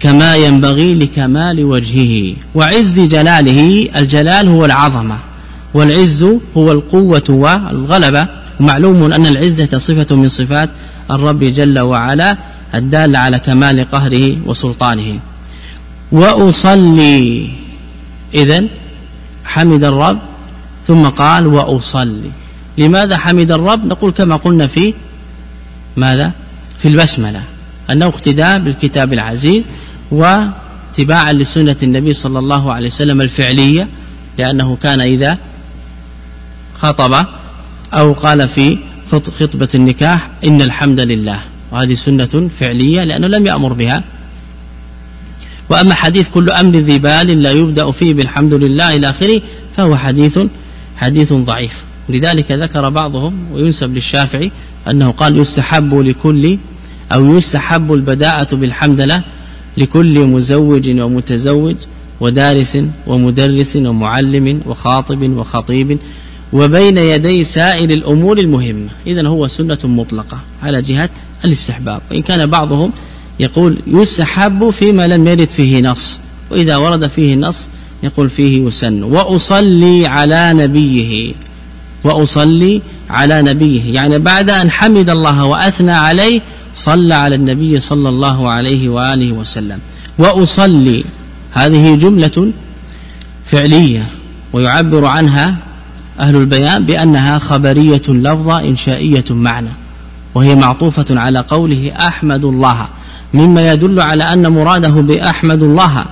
كما ينبغي لكمال وجهه. وعز جلاله الجلال هو العظمة. والعز هو القوة والغلبة. ومعلوم أن العزة صفة من صفات الرب جل وعلا الدالة على كمال قهره وسلطانه. وأصلي. إذن حمد الرب ثم قال وأصلي. لماذا حمد الرب؟ نقول كما قلنا في ماذا؟ في البسملة أنه اقتداء بالكتاب العزيز واتباعا لسنة النبي صلى الله عليه وسلم الفعلية لأنه كان إذا خطب أو قال في خطبة النكاح إن الحمد لله. وهذه سنة فعلية لأنه لم يأمر بها. وأما حديث كل أمر ذي بال لا يبدأ فيه بالحمد لله إلى آخره فهو حديث حديث ضعيف. لذلك ذكر بعضهم وينسب للشافعي أنه قال يستحب لكل أو يستحب البداءة بالحمدلة لكل مزوج ومتزوج ودارس ومدرس ومعلم وخاطب وخطيب وبين يدي سائر الأمور المهمة. إذا هو سنة مطلقة على جهة الاستحباب. وإن كان بعضهم يقول يستحب فيما لم يرد فيه نص. وإذا ورد فيه نص يقول فيه يسن. وأصلي على نبيه. وأصلي على نبيه. يعني بعد أن حمد الله وأثنى عليه صلى على النبي صلى الله عليه وآله وسلم. وأصلي. هذه جملة فعلية ويعبر عنها أهل البيان بأنها خبرية لفظة إنشائية معنى وهي معطوفة على قوله أحمد الله مما يدل على أن مراده بأحمد الله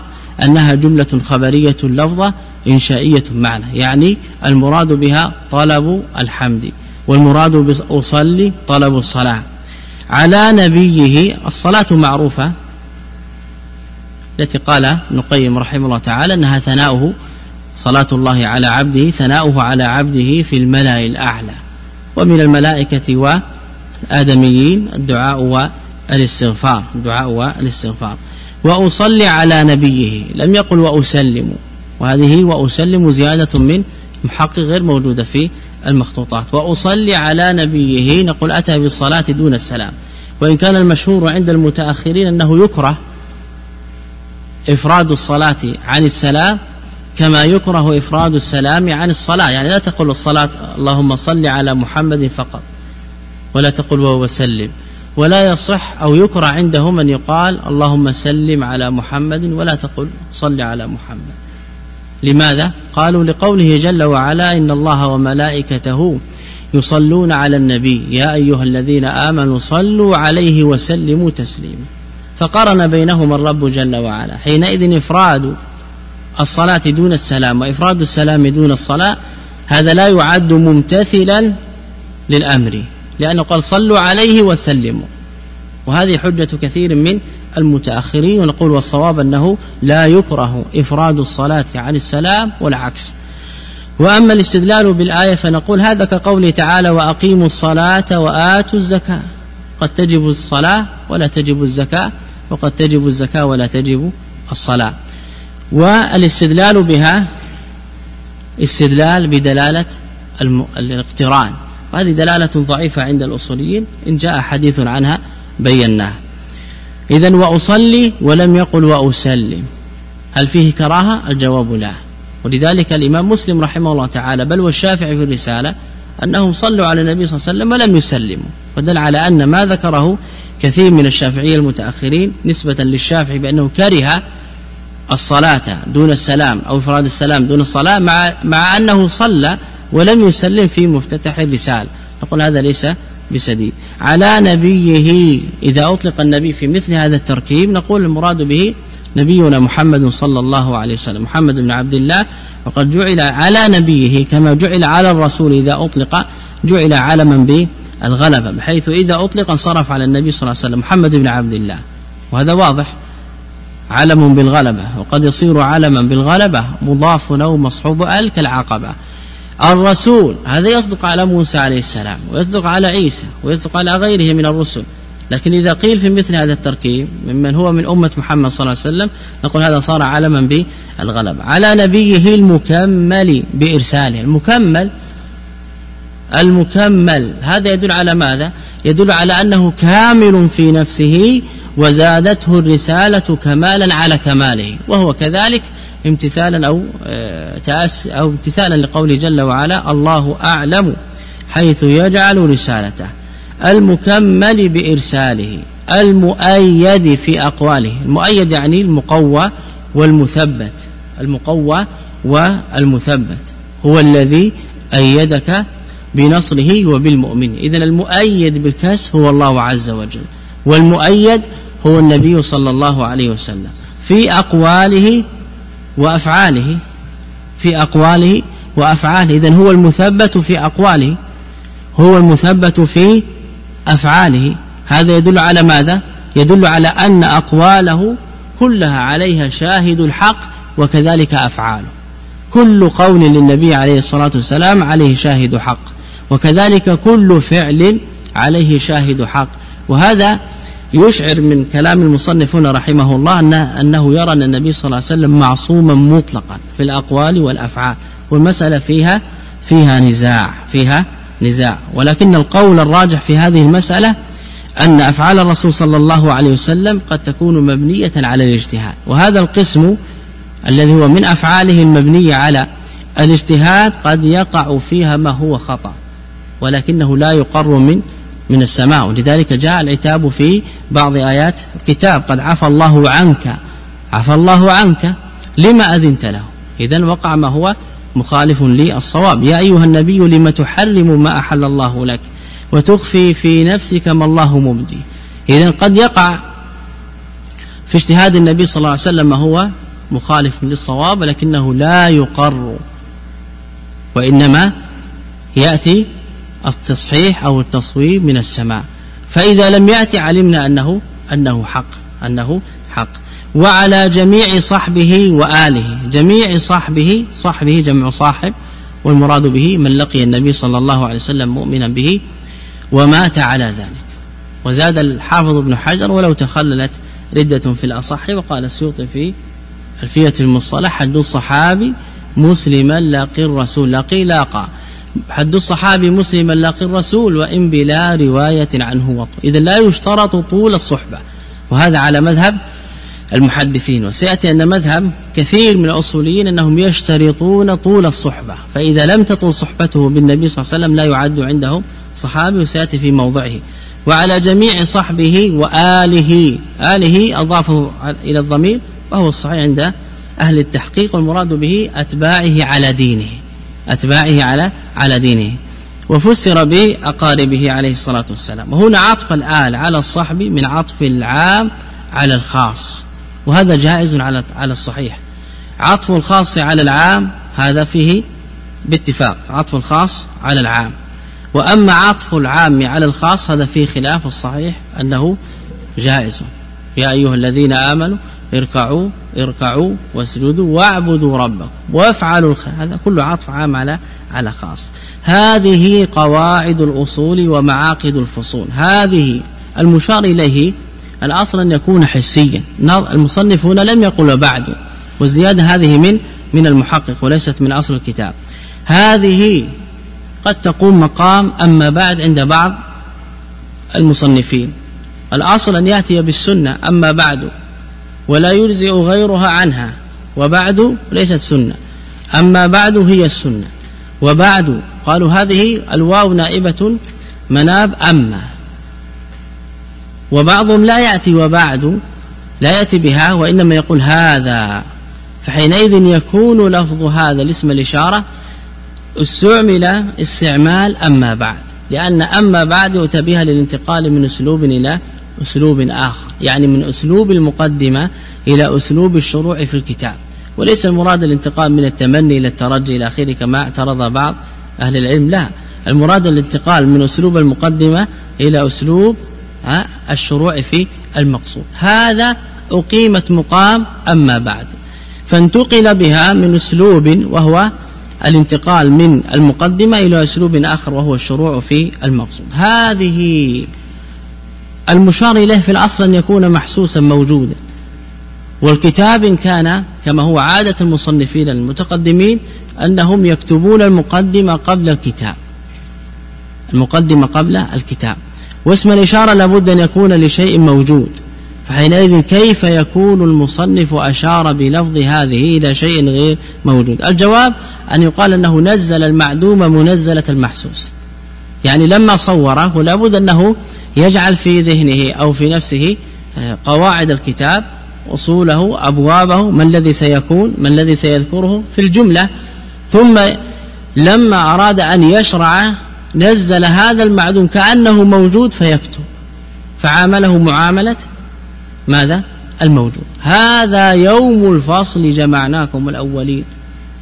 أنها جملة خبرية لفظة إنشائية معنى يعني المراد بها طلب الحمد والمراد بأصلي طلب الصلاة. على نبيه الصلاة معروفة التي قال ابن القيم رحمه الله تعالى أنها ثناؤه صلاة الله على عبده ثناؤه على عبده في الملأ الأعلى. ومن الملائكة والآدميين الدعاء والاستغفار الدعاء والاستغفار. وأصلي على نبيه. لم يقل وأسلم. وهذه وأسلم زيادة من محقق غير موجودة في المخطوطات. وأصلي على نبيه. نقول أتى بالصلاة دون السلام. وإن كان المشهور عند المتأخرين أنه يكره إفراد الصلاة عن السلام كما يكره إفراد السلام عن الصلاة. يعني لا تقول الصلاة اللهم صل على محمد فقط ولا تقول وهو سلم ولا يصح أو يكره عندهم أن يقال اللهم سلم على محمد ولا تقل صل على محمد. لماذا؟ قالوا لقوله جل وعلا إن الله وملائكته يصلون على النبي. يا أيها الذين آمنوا صلوا عليه وسلموا تسليما. فقرن بينهما الرب جل وعلا. حينئذ إفراد الصلاة دون السلام وإفراد السلام دون الصلاة هذا لا يعد ممتثلا للأمر لأنه قال صلوا عليه وسلموا. وهذه حجة كثير من المتأخرين ونقول والصواب أنه لا يكره إفراد الصلاة عن السلام والعكس. وأما الاستدلال بالآية فنقول هذا كقوله تعالى وأقيموا الصلاة وآتوا الزكاة. قد تجب الصلاة ولا تجب الزكاة وقد تجب الزكاة ولا تجب الصلاة. والاستدلال بها استدلال بدلالة الاقتران. وهذه دلالة ضعيفة عند الأصوليين إن جاء حديث عنها بيناه إذا وأصلي ولم يقل وأسلم. هل فيه كراهة؟ الجواب لا. ولذلك الإمام مسلم رحمه الله تعالى بل والشافعي في الرسالة أنهم صلوا على النبي صلى الله عليه وسلم ولم يسلموا. ودل على أن ما ذكره كثير من الشافعية المتأخرين نسبة للشافعي بأنه كره الصلاة دون السلام أو إفراد السلام دون الصلاة مع, مع أنه صلى ولم يسلم في مفتتح الرسالة نقول هذا ليس بسديد. على نبيه إذا أطلق النبي في مثل هذا التركيب نقول المراد به نبينا محمد صلى الله عليه وسلم محمد بن عبد الله. وقد جعل على نبيه كما جعل على الرسول إذا أطلق جعل علما بالغلبة بحيث إذا أطلق انصرف على النبي صلى الله عليه وسلم محمد بن عبد الله. وهذا واضح. علم بالغلبة وقد يصير علما بالغلبة مضاف أو مصحوب أل كالعقبة. الرسول هذا يصدق على موسى عليه السلام ويصدق على عيسى ويصدق على غيره من الرسل. لكن إذا قيل في مثل هذا التركيب ممن هو من أمة محمد صلى الله عليه وسلم نقول هذا صار علما بالغلبة. على نبيه المكمل بإرساله. المكمل المكمل هذا يدل على ماذا؟ يدل على أنه كامل في نفسه وزادته الرسالة كمالا على كماله. وهو كذلك امتثالا أو آه، تأس أو امتثالا لقوله جل وعلا الله أعلم حيث يجعل رسالته. المكمل بإرساله المؤيد في أقواله. المؤيد يعني المقوى والمثبت. المقوى والمثبت. هو الذي أيدك بنصره وبالمؤمن. إذا المؤيد بالكس هو الله عز وجل. والمؤيد هو النبي صلى الله عليه وسلم. في أقواله وأفعاله في أقواله وأفعاله. إذن هو المثبت في أقواله هو المثبت في أفعاله. هذا يدل على ماذا؟ يدل على أن أقواله كلها عليها شاهد الحق وكذلك أفعاله. كل قول للنبي عليه الصلاة والسلام عليه شاهد حق وكذلك كل فعل عليه شاهد حق. وهذا يشعر من كلام المصنف هنا رحمه الله أنه, أنه يرى أن النبي صلى الله عليه وسلم معصوما مطلقا في الأقوال والأفعال والمسألة فيها فيها نزاع فيها نزاع. ولكن القول الراجح في هذه المسألة أن أفعال الرسول صلى الله عليه وسلم قد تكون مبنية على الاجتهاد. وهذا القسم الذي هو من أفعاله المبنية على الاجتهاد قد يقع فيها ما هو خطأ ولكنه لا يقر من من السماء. ولذلك جاء العتاب في بعض آيات الكتاب. قد عفى الله عنك. عفى الله عنك. لما أذنت له. إذا وقع ما هو مخالف للصواب. يا أيها النبي لم تحرم ما أحل الله لك؟ وتخفي في نفسك ما الله مبدي. إذا قد يقع في اجتهاد النبي صلى الله عليه وسلم ما هو مخالف للصواب لكنه لا يقر. وإنما يأتي التصحيح أو التصويب من السماء. فإذا لم يأتي علمنا أنه أنه حق أنه حق. وعلى جميع صحبه وآله. جميع صحبه صحبه جمع صاحب والمراد به من لقي النبي صلى الله عليه وسلم مؤمنا به ومات على ذلك. وزاد الحافظ ابن حجر ولو تخللت ردة في الأصح وقال السيوطي في ألفية المصطلح حد الصحابي مسلما لاقي الرسول لاقي لاقى حد الصحابي مسلما لاقي الرسول وإن بلا رواية عنه وطو إذا لا يشترط طول الصحبة وهذا على مذهب المحدثين. وسيأتي أن مذهب كثير من الأصوليين أنهم يشترطون طول الصحبة فإذا لم تطول صحبته بالنبي صلى الله عليه وسلم لا يعد عندهم صحابي وسيأتي في موضعه. وعلى جميع صحبه وآله آله أضافه إلى الضمير وهو الصحيح عند أهل التحقيق والمراد به أتباعه على دينه. أتباعه على على دينه. وفسر بأقاربه عليه الصلاة والسلام. وهنا عطف الآل على الصحب من عطف العام على الخاص. وهذا جائز على على الصحيح. عطف الخاص على العام هذا فيه باتفاق. عطف الخاص على العام. وأما عطف العام على الخاص هذا فيه خلاف. الصحيح أنه جائز. يا أيها الذين آمنوا اركعوا اركعوا واسجدوا واعبدوا ربكم وافعلوا الخير. هذا كله عطف عام على على خاص. هذه قواعد الأصول ومعاقد الفصول. هذه المشار إليه الأصل أن يكون حسيا. المصنف هنا لم يقل بعد والزيادة هذه من من المحقق وليست من أصل الكتاب. هذه قد تقوم مقام أما بعد عند بعض المصنفين. الأصل أن يأتي بالسنة أما بعد. ولا يجزئ غيرها عنها. وبعد ليست سنة. أما بعد هي السنة. وبعد قالوا هذه الواو نائبة مناب أما. وبعضهم لا يأتي وبعد لا يأتي بها وإنما يقول هذا. فحينئذ يكون لفظ هذا الاسم الإشارة استعمل استعمال أما بعد. لأن أما بعد يؤتى بها للانتقال من أسلوب إلى أسلوب آخر يعني من أسلوب المقدمة إلى أسلوب الشروع في الكتاب. وليس المراد الانتقال من التمني إلى الترجي إلى آخره كما اعترض بعض أهل العلم لا. المراد الانتقال من أسلوب المقدمة إلى أسلوب الشروع في المقصود. هذا أقيمت مقام أما بعد. فانتقل بها من أسلوب وهو الانتقال من المقدمة إلى أسلوب آخر وهو الشروع في المقصود. هذه المشار إليه في الأصل أن يكون محسوسا موجودا. والكتاب إن كان كما هو عادة المصنفين المتقدمين أنهم يكتبون المقدمة قبل الكتاب. المقدمة قبل الكتاب. واسم الإشارة لابد أن يكون لشيء موجود. فحينئذ كيف يكون المصنف أشار بلفظ هذه إلى شيء غير موجود؟ الجواب أن يقال أنه نزل المعدوم منزلة المحسوس. يعني لما صوره لابد أنه يجعل في ذهنه أو في نفسه آه، قواعد الكتاب أصوله أبوابه ما الذي سيكون ما الذي سيذكره في الجملة. ثم لما أراد أن يشرع نزل هذا المعدوم كأنه موجود فيكتب. فعامله معاملة ماذا؟ الموجود. هذا يوم الفصل جمعناكم الأولين.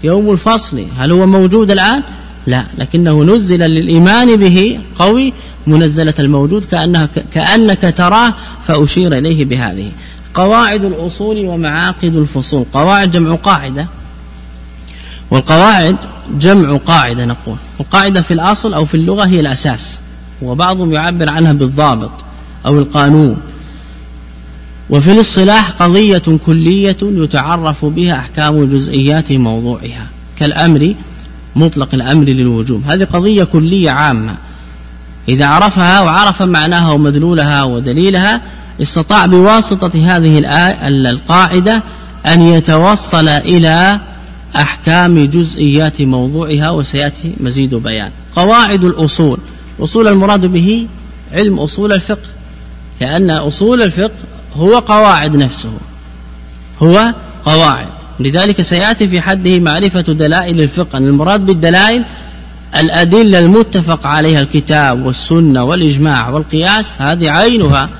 يوم الفصل هل هو موجود الآن؟ لا لكنه نزل للإيمان به قوي منزلة الموجود كأنها كأنك تراه فأشير إليه بهذه. قواعد الأصول ومعاقد الفصول. قواعد جمع قاعدة. والقواعد جمع قاعدة نقول. القاعدة في الأصل أو في اللغة هي الأساس. وبعضهم يعبر عنها بالضابط أو القانون. وفي الاصطلاح قضية كلية يتعرف بها أحكام جزئيات موضوعها. كالأمر مطلق الأمر للوجوب. هذه قضية كلية عامة. إذا عرفها وعرف معناها ومدلولها ودليلها استطاع بواسطة هذه القاعدة أن يتوصل إلى أحكام جزئيات موضوعها وسيأتي مزيد بيان. قواعد الأصول. أصول المراد به علم أصول الفقه. لأن أصول الفقه هو قواعد نفسه. هو قواعد. لذلك سيأتي في حده معرفة دلائل الفقه. أن المراد بالدلائل الأدلة المتفق عليها الكتاب والسنة والإجماع والقياس هذه عينها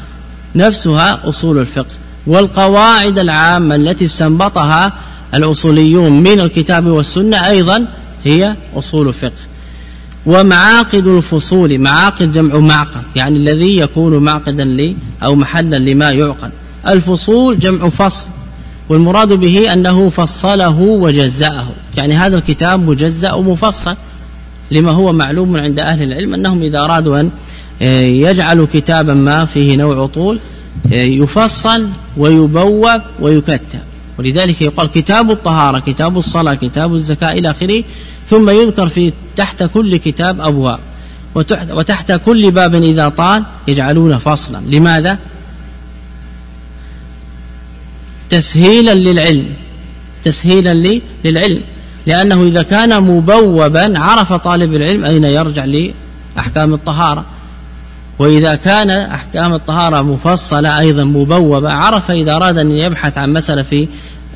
نفسها أصول الفقه. والقواعد العامة التي استنبطها الأصوليون من الكتاب والسنة أيضا هي أصول الفقه. ومعاقد الفصول معاقد جمع معقد يعني الذي يكون معقدا لي أو محلا لما يعقد. الفصول جمع فصل. والمراد به أنه فصله وجزأه. يعني هذا الكتاب مجزأ ومفصل لما هو معلوم عند أهل العلم أنهم إذا أرادوا أن آه، يجعلوا كتابا ما فيه نوع طول آه، يفصل ويبوب ويكتب. ولذلك يقال كتاب الطهارة كتاب الصلاة كتاب الزكاة إلى آخره ثم يذكر في تحت كل كتاب أبواب. وتحت, كل باب إذا طال يجعلون فصلا. لماذا؟ تسهيلا للعلم. تسهيلا للعلم. لأنه إذا كان مبوبا عرف طالب العلم أين يرجع لأحكام الطهارة. وإذا كان أحكام الطهارة مفصلة أيضا مبوبة عرف إذا أراد أن يبحث عن مسألة في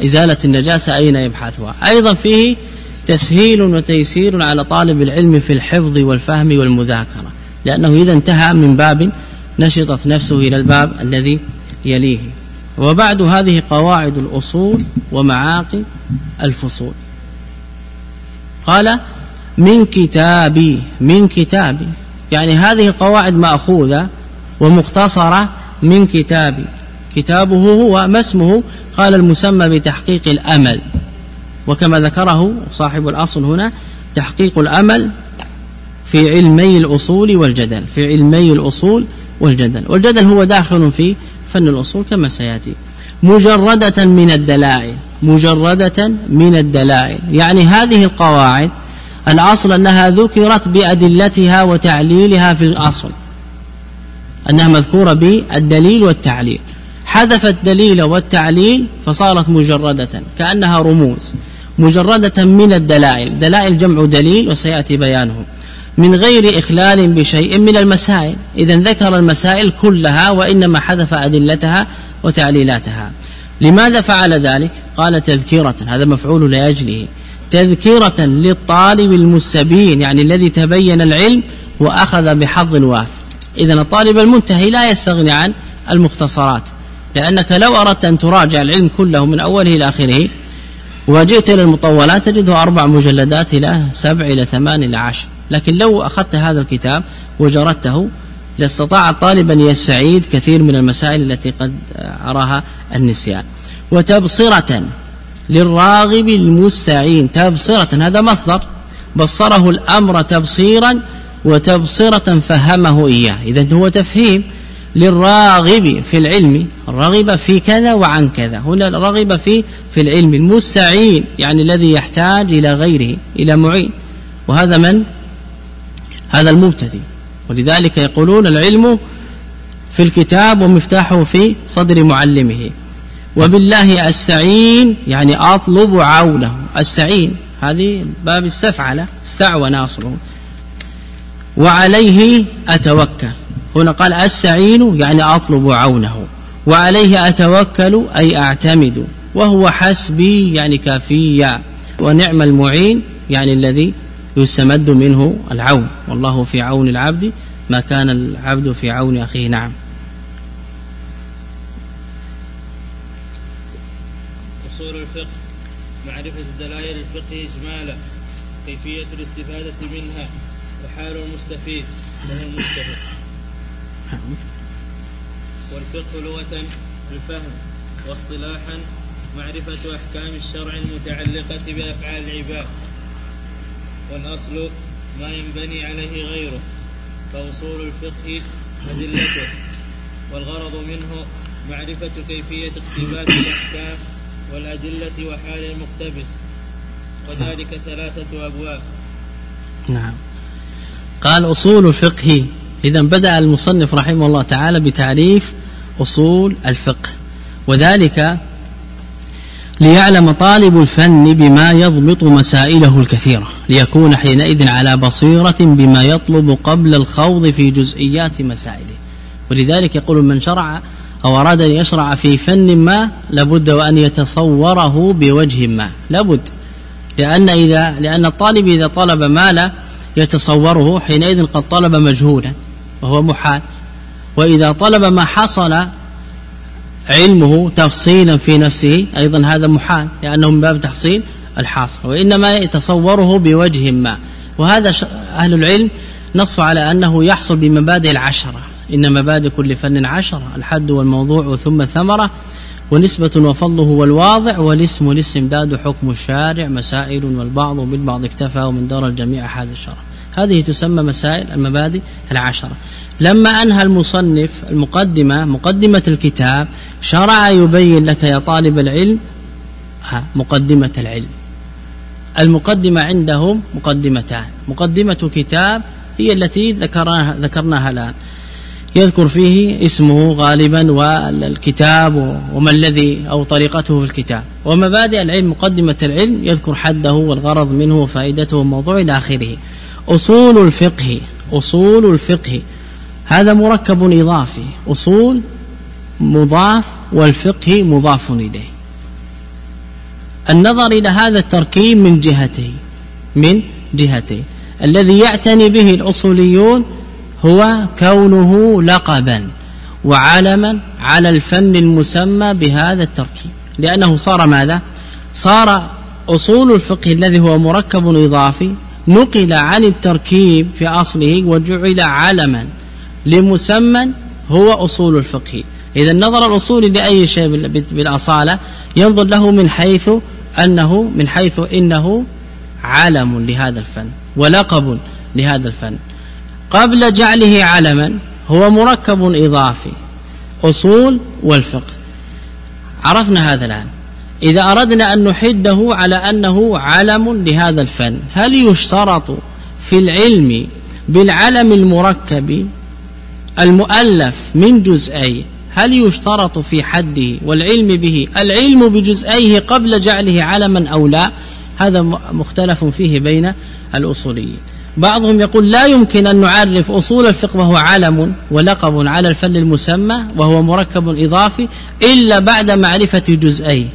إزالة النجاسة أين يبحثها. أيضا فيه تسهيل وتيسير على طالب العلم في الحفظ والفهم والمذاكرة. لأنه إذا انتهى من باب نشطت نفسه إلى الباب الذي يليه. وبعد هذه قواعد الأصول ومعاقد الفصول. قال من كتابي من كتابي. يعني هذه القواعد مأخوذة ومختصرة. من كتابي. كتابه هو ما اسمه؟ قال المسمى بتحقيق الأمل. وكما ذكره صاحب الأصل هنا تحقيق الأمل في علمي الأصول والجدل في علمي الأصول والجدل. والجدل هو داخل في فن الأصول كما سيأتي. مجردة من الدلائل مجردة من الدلائل. يعني هذه القواعد الأصل أنها ذكرت بأدلتها وتعليلها في الأصل. أنها مذكورة بالدليل والتعليل. حذف الدليل والتعليل فصارت مجردة كأنها رموز. مجردة من الدلائل. دلائل جمع دليل وسيأتي بيانه. من غير إخلال بشيء من المسائل. إذا ذكر المسائل كلها وإنما حذف أدلتها وتعليلاتها. لماذا فعل ذلك؟ قال تذكرة هذا مفعول لأجله تذكرة للطالب المستبين يعني الذي تبين العلم وأخذ بحظ واف إذا الطالب المنتهي لا يستغني عن المختصرات لأنك لو أردت أن تراجع العلم كله من أوله إلى آخره وجئت إلى المطولات تجده أربع مجلدات إلى سبع إلى ثمان إلى عشر. لكن لو أخذت هذا الكتاب وجردته لاستطاع الطالب أن يستعيد كثير من المسائل التي قد أراها النسيان. وتبصرة للراغب المستعين. تبصرة هذا مصدر. بصره الأمر تبصيرا وتبصرة فهمه إياه. إذا هو تفهيم للراغب في العلم. رغب في كذا وعن كذا. هنا رغب في في العلم. المستعين يعني الذي يحتاج إلى غيره إلى معين. وهذا من؟ هذا المبتدئ. ولذلك يقولون العلم في الكتاب ومفتاحه في صدر معلمه. وبالله استعين يعني أطلب عونه. استعين هذه باب استفعل استعوى ناصره. وعليه أتوكل. هنا قال استعين يعني أطلب عونه. وعليه أتوكل أي أعتمد. وهو حسبي يعني كافيا. ونعم المعين يعني الذي يستمد منه العون. والله في عون العبد ما كان العبد في عون أخيه. نعم. أصول الفقه. معرفة دلائل الفقه إجمالا. كيفية الاستفادة منها. وحال المستفيد وهو المستفيد والفقه لغة الفهم واصطلاحا معرفة أحكام الشرع المتعلقة بأفعال العباد. والأصل ما ينبني عليه غيره فأصول الفقه أدلته. والغرض منه معرفة كيفية اقتباس الأحكام والأدلة وحال المقتبس. وذلك ثلاثة أبواب. نعم. قال أصول الفقه. إذا بدأ المصنف رحمه الله تعالى بتعريف أصول الفقه. وذلك ليعلم طالب الفن بما يضبط مسائله الكثيرة. ليكون حينئذ على بصيرة بما يطلب قبل الخوض في جزئيات مسائله. ولذلك يقول من شرع أو أراد أن يشرع في فن ما لابد وأن يتصوره بوجه ما. لابد. لأن إذا لأن الطالب إذا طلب ما لا يتصوره حينئذ قد طلب مجهولا وهو محال. وإذا طلب ما حصل علمه تفصيلا في نفسه أيضا هذا محال لأنه من باب تحصيل. الحاصل وإنما يتصوره بوجه ما. وهذا أهل العلم نصوا على أنه يحصل بمبادئ العشرة. إن مبادئ كل فن عشرة الحد والموضوع ثم الثمرة ونسبة وفضله والواضع والاسم والاستمداد حكم الشارع مسائل والبعض بالبعض اكتفى ومن دار الجميع هذا الشرع هذه تسمى مسائل المبادئ العشرة. لما أنهى المصنف المقدمة مقدمة الكتاب شرع يبين لك يا طالب العلم مقدمة العلم. المقدمة عندهم مقدمتان. مقدمة كتاب هي التي ذكرناها, ذكرناها الآن. يذكر فيه اسمه غالبا والكتاب وما الذي أو طريقته في الكتاب. ومبادئ العلم مقدمة العلم يذكر حده والغرض منه وفائدته وموضوع إلى آخره. أصول الفقه أصول الفقه. هذا مركب إضافي. أصول مضاف والفقه مضاف إليه. النظر إلى هذا التركيب من جهتين من جهتين الذي يعتني به الأصوليون هو كونه لقبا وعلما على الفن المسمى بهذا التركيب. لأنه صار ماذا؟ صار أصول الفقه الذي هو مركب إضافي نقل عن التركيب في أصله وجعل علما لمسمى هو أصول الفقه. إذا النظر الأصولي لأي شيء بالأصالة ينظر له من حيث أنه من حيث إنه علم لهذا الفن ولقب لهذا الفن. قبل جعله علما هو مركب إضافي أصول والفقه. عرفنا هذا الآن. إذا أردنا أن نحده على أنه علم لهذا الفن هل يشترط في العلم بالعلم المركب المؤلف من جزئين؟ هل يشترط في حده والعلم به العلم بجزئيه قبل جعله علما أو لا؟ هذا مختلف فيه بين الأصوليين. بعضهم يقول لا يمكن أن نعرف أصول الفقه وهو علم ولقب على الفن المسمى وهو مركب إضافي إلا بعد معرفة جزئيه.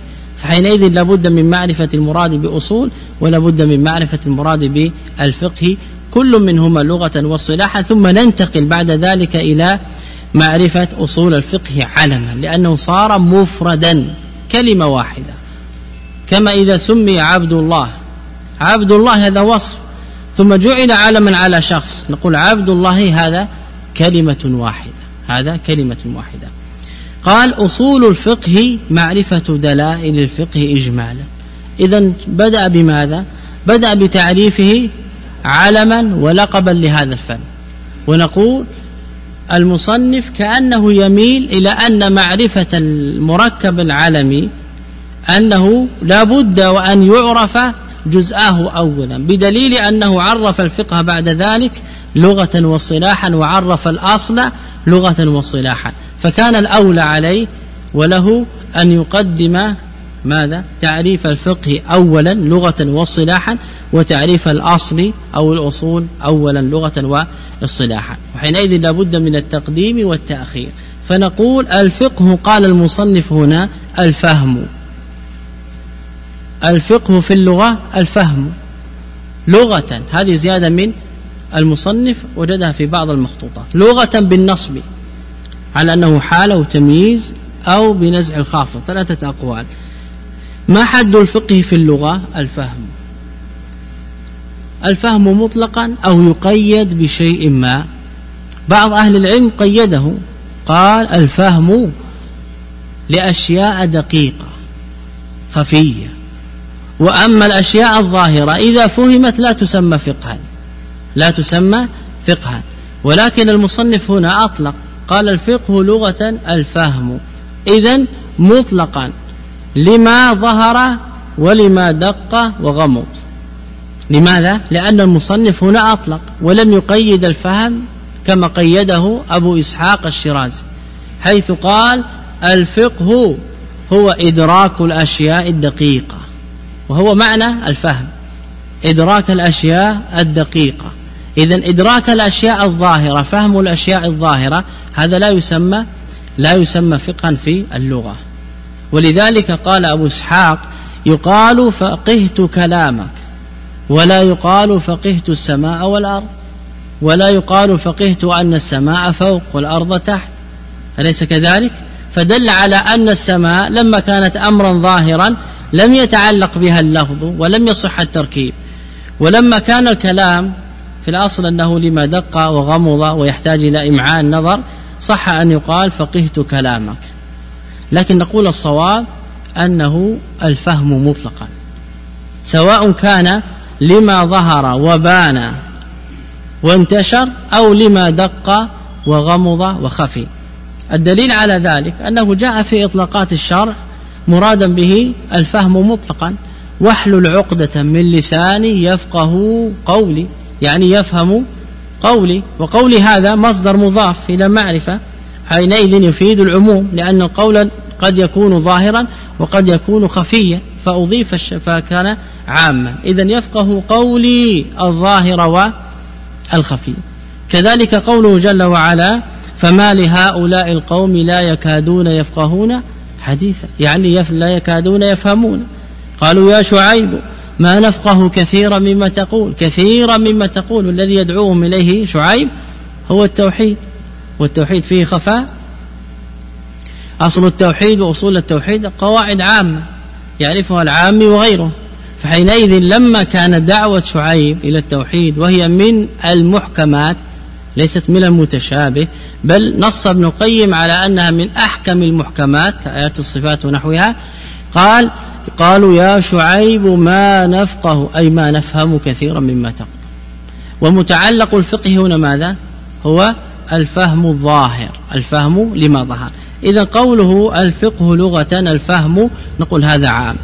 فحينئذ لابد من معرفة المراد بأصول ولابد من معرفة المراد بالفقه. كل منهما لغة واصطلاحا ثم ننتقل بعد ذلك إلى معرفة أصول الفقه علما لأنه صار مفردا كلمة واحدة. كما إذا سمي عبد الله عبد الله هذا وصف ثم جعل علما على شخص نقول عبد الله هذا كلمة واحدة هذا كلمة واحدة. قال أصول الفقه معرفة دلائل الفقه إجمالا. إذا بدأ بماذا؟ بدأ بتعريفه علما ولقبا لهذا الفن. ونقول المصنف كأنه يميل إلى أن معرفة المركب العلمي أنه لا بد وأن يعرف جزءاه أولا بدليل أنه عرف الفقه بعد ذلك لغة وصلاحا وعرف الأصل لغة وصلاحا فكان الأولى عليه وله أن يقدم ماذا؟ تعريف الفقه أولا لغة وصلاحا وتعريف الأصل أو الأصول أولا لغة واصطلاحا. وحينئذ لابد من التقديم والتأخير. فنقول الفقه قال المصنف هنا الفهم. الفقه في اللغة الفهم. لغة هذه زيادة من المصنف وجدها في بعض المخطوطات. لغة بالنصب على أنه حال أو تمييز أو بنزع الخافض. ثلاثة أقوال. ما حد الفقه في اللغة؟ الفهم. الفهم مطلقا أو يقيد بشيء ما. بعض أهل العلم قيده قال الفهم لأشياء دقيقة خفية. وأما الأشياء الظاهرة إذا فهمت لا تسمى فقها لا تسمى فقها. ولكن المصنف هنا أطلق قال الفقه لغة الفهم. إذا مطلقا. لما ظهر ولما دق وغمض. لماذا؟ لأن المصنف هنا أطلق ولم يقيد الفهم كما قيده أبو إسحاق الشرازي حيث قال الفقه هو إدراك الأشياء الدقيقة وهو معنى الفهم إدراك الأشياء الدقيقة. إذا إدراك الأشياء الظاهرة فهم الأشياء الظاهرة هذا لا يسمى لا يسمى فقها في اللغة. ولذلك قال أبو إسحاق يقال فقهت كلامك ولا يقال فقهت السماء والأرض ولا يقال فقهت أن السماء فوق والأرض تحت. أليس كذلك؟ فدل على أن السماء لما كانت أمرا ظاهرا لم يتعلق بها اللفظ ولم يصح التركيب. ولما كان الكلام في الأصل أنه لما دق وغمض ويحتاج إلى إمعاء النظر صح أن يقال فقهت كلامك. لكن نقول الصواب أنه الفهم مطلقا. سواء كان لما ظهر وبان وانتشر أو لما دق وغمض وخفي. الدليل على ذلك أنه جاء في إطلاقات الشرع مرادا به الفهم مطلقا. واحلل عقدة من لساني يفقه قولي يعني يفهم قولي وقولي هذا مصدر مضاف إلى معرفة حينئذ يفيد العموم لأن القول قد يكون ظاهرا وقد يكون خفيا فأضيف فكان عاما. إذا يفقه قولي الظاهر والخفي. كذلك قوله جل وعلا فما لهؤلاء القوم لا يكادون يفقهون حديثا. يعني لا يكادون يفهمون. قالوا يا شعيب ما نفقه كثيرا مما تقول كثيرا مما تقول والذي يدعوهم إليه شعيب هو التوحيد. والتوحيد فيه خفاء؟ أصل التوحيد وأصول التوحيد قواعد عامة يعرفها العام وغيره. فحينئذ لما كانت دعوة شعيب إلى التوحيد وهي من المحكمات ليست من المتشابه بل نص ابن القيم على أنها من أحكم المحكمات كآيات الصفات ونحوها قال قالوا يا شعيب ما نفقه أي ما نفهم كثيرا مما تقول. ومتعلق الفقه هنا ماذا؟ هو الفهم الظاهر الفهم لما ظهر. إذا قوله الفقه لغة الفهم نقول هذا عام.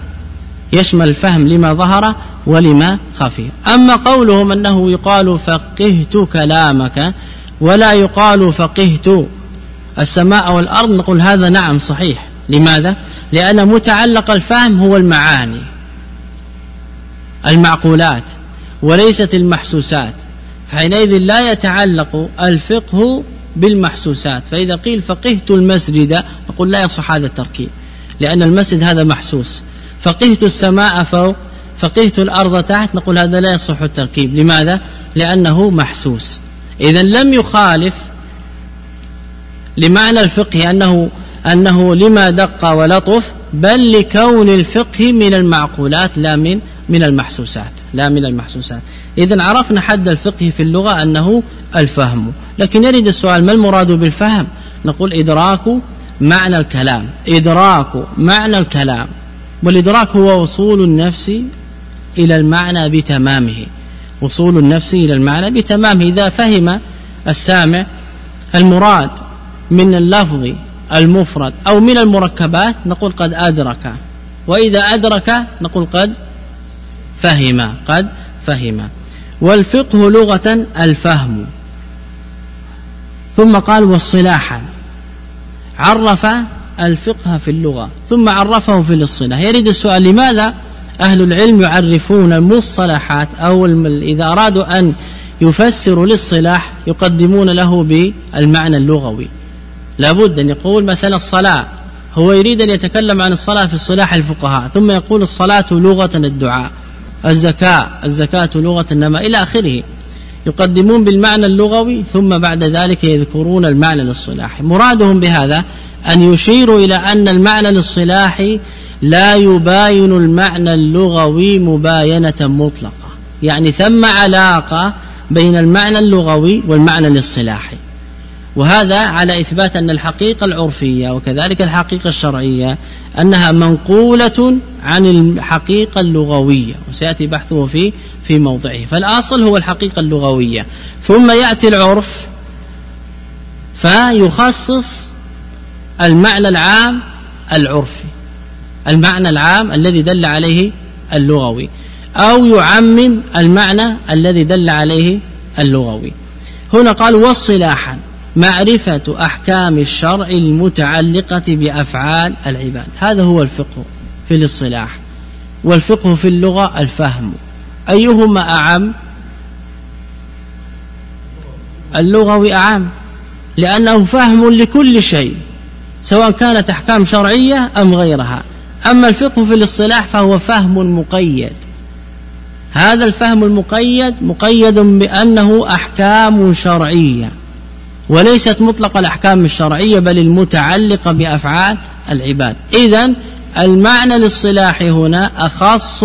يشمل الفهم لما ظهر ولما خفي. أما قولهم أنه يقال فقهت كلامك ولا يقال فقهت السماء والأرض نقول هذا نعم صحيح. لماذا؟ لأن متعلق الفهم هو المعاني المعقولات وليست المحسوسات. فحينئذ لا يتعلق الفقه بالمحسوسات. فإذا قيل فقهت المسجد نقول لا يصح هذا التركيب لأن المسجد هذا محسوس. فقهت السماء فوق فقهت الأرض تحت نقول هذا لا يصح التركيب. لماذا؟ لأنه محسوس. إذا لم يخالف لمعنى الفقه أنه أنه لما دق ولطف بل لكون الفقه من المعقولات لا من من المحسوسات لا من المحسوسات. إذا عرفنا حد الفقه في اللغة أنه الفهم. لكن يرد السؤال ما المراد بالفهم؟ نقول إدراك معنى الكلام. إدراك معنى الكلام. والإدراك هو وصول النفس إلى المعنى بتمامه. وصول النفس إلى المعنى بتمامه. إذا فهم السامع المراد من اللفظ المفرد أو من المركبات نقول قد أدرك. وإذا أدرك نقول قد فهم. قد فهم. والفقه لغة الفهم. ثم قال والصلاحا عرف الفقه في اللغة ثم عرفه في الاصطلاح. يريد السؤال لماذا أهل العلم يعرفون المصطلحات أو إذا أرادوا أن يفسروا للصلاح يقدمون له بالمعنى اللغوي؟ لابد أن يقول مثلا الصلاة. هو يريد أن يتكلم عن الصلاة في الصلاح الفقهاء ثم يقول الصلاة لغة الدعاء. الزكاة. الزكاة لغة النماء إلى آخره. يقدمون بالمعنى اللغوي ثم بعد ذلك يذكرون المعنى الاصطلاحي مرادهم بهذا أن يشيروا إلى أن المعنى الاصطلاحي لا يباين المعنى اللغوي مباينة مطلقة. يعني ثم علاقة بين المعنى اللغوي والمعنى الاصطلاحي وهذا على إثبات أن الحقيقة العرفية وكذلك الحقيقة الشرعية أنها منقولة عن الحقيقة اللغوية وسيأتي بحثه في في موضعه. فالأصل هو الحقيقة اللغوية. ثم يأتي العرف فيخصص المعنى العام العرفي. المعنى العام الذي دل عليه اللغوي. أو يعمم المعنى الذي دل عليه اللغوي. هنا قال والصلاحا معرفة أحكام الشرع المتعلقة بأفعال العباد. هذا هو الفقه. في الاصطلاح والفقه في اللغة الفهم. أيهما أعم؟ اللغوي أعم لأنه فهم لكل شيء سواء كانت أحكام شرعية أم غيرها. أما الفقه في الاصطلاح فهو فهم مقيد. هذا الفهم المقيد مقيد بأنه أحكام شرعية وليست مطلق الأحكام الشرعية بل المتعلقة بأفعال العباد. إذا المعنى الاصطلاحي هنا أخص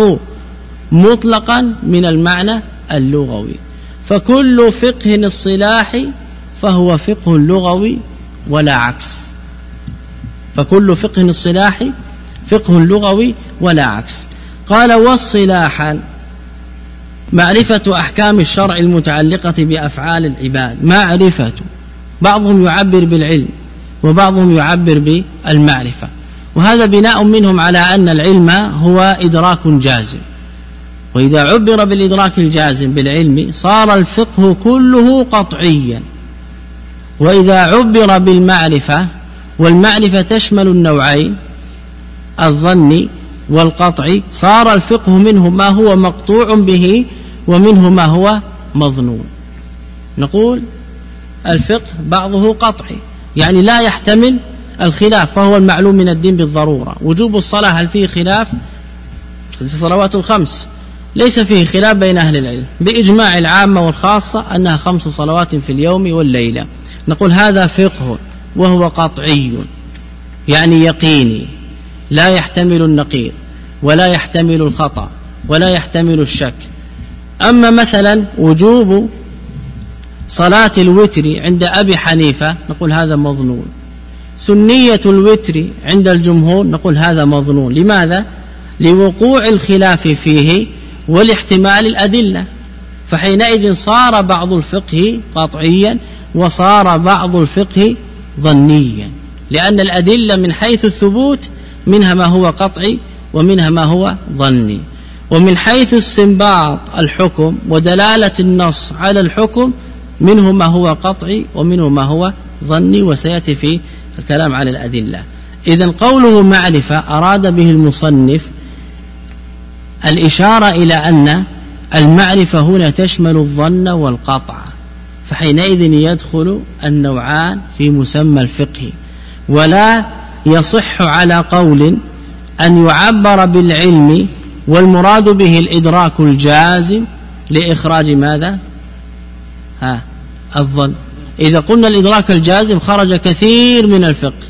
مطلقا من المعنى اللغوي. فكل فقه اصطلاحي فهو فقه لغوي ولا عكس. فكل فقه اصطلاحي فقه لغوي ولا عكس. قال والصلاحا معرفة أحكام الشرع المتعلقة بأفعال العباد. معرفة. بعضهم يعبر بالعلم وبعضهم يعبر بالمعرفة. وهذا بناء منهم على أن العلم هو إدراك جازم. وإذا عبر بالإدراك الجازم بالعلم صار الفقه كله قطعيا. وإذا عبر بالمعرفة والمعرفة تشمل النوعين الظن والقطع صار الفقه منه ما هو مقطوع به ومنه ما هو مظنون. نقول الفقه بعضه قطعي يعني لا يحتمل الخلاف فهو المعلوم من الدين بالضرورة. وجوب الصلاة هل فيه خلاف؟ الصلوات الخمس. ليس فيه خلاف بين أهل العلم. بإجماع العامة والخاصة أنها خمس صلوات في اليوم والليلة. نقول هذا فقه وهو قطعي يعني يقيني. لا يحتمل النقيض ولا يحتمل الخطأ ولا يحتمل الشك. أما مثلا وجوب صلاة الوتر عند أبي حنيفة نقول هذا مظنون. سنية الوتر عند الجمهور نقول هذا مظنون. لماذا؟ لوقوع الخلاف فيه ولاحتمال الأدلة. فحينئذ صار بعض الفقه قطعيا وصار بعض الفقه ظنيا. لأن الأدلة من حيث الثبوت منها ما هو قطعي ومنها ما هو ظني. ومن حيث استنباط الحكم ودلالة النص على الحكم منه ما هو قطعي ومنه ما هو ظني وسيأتي في الكلام على الأدلة. إذا قوله معرفة أراد به المصنف الإشارة إلى أن المعرفة هنا تشمل الظن والقطع فحينئذ يدخل النوعان في مسمى الفقه ولا يصح على قول أن يعبر بالعلم والمراد به الإدراك الجازم لإخراج ماذا؟ ها الظن. إذا قلنا الإدراك الجازم خرج كثير من الفقه.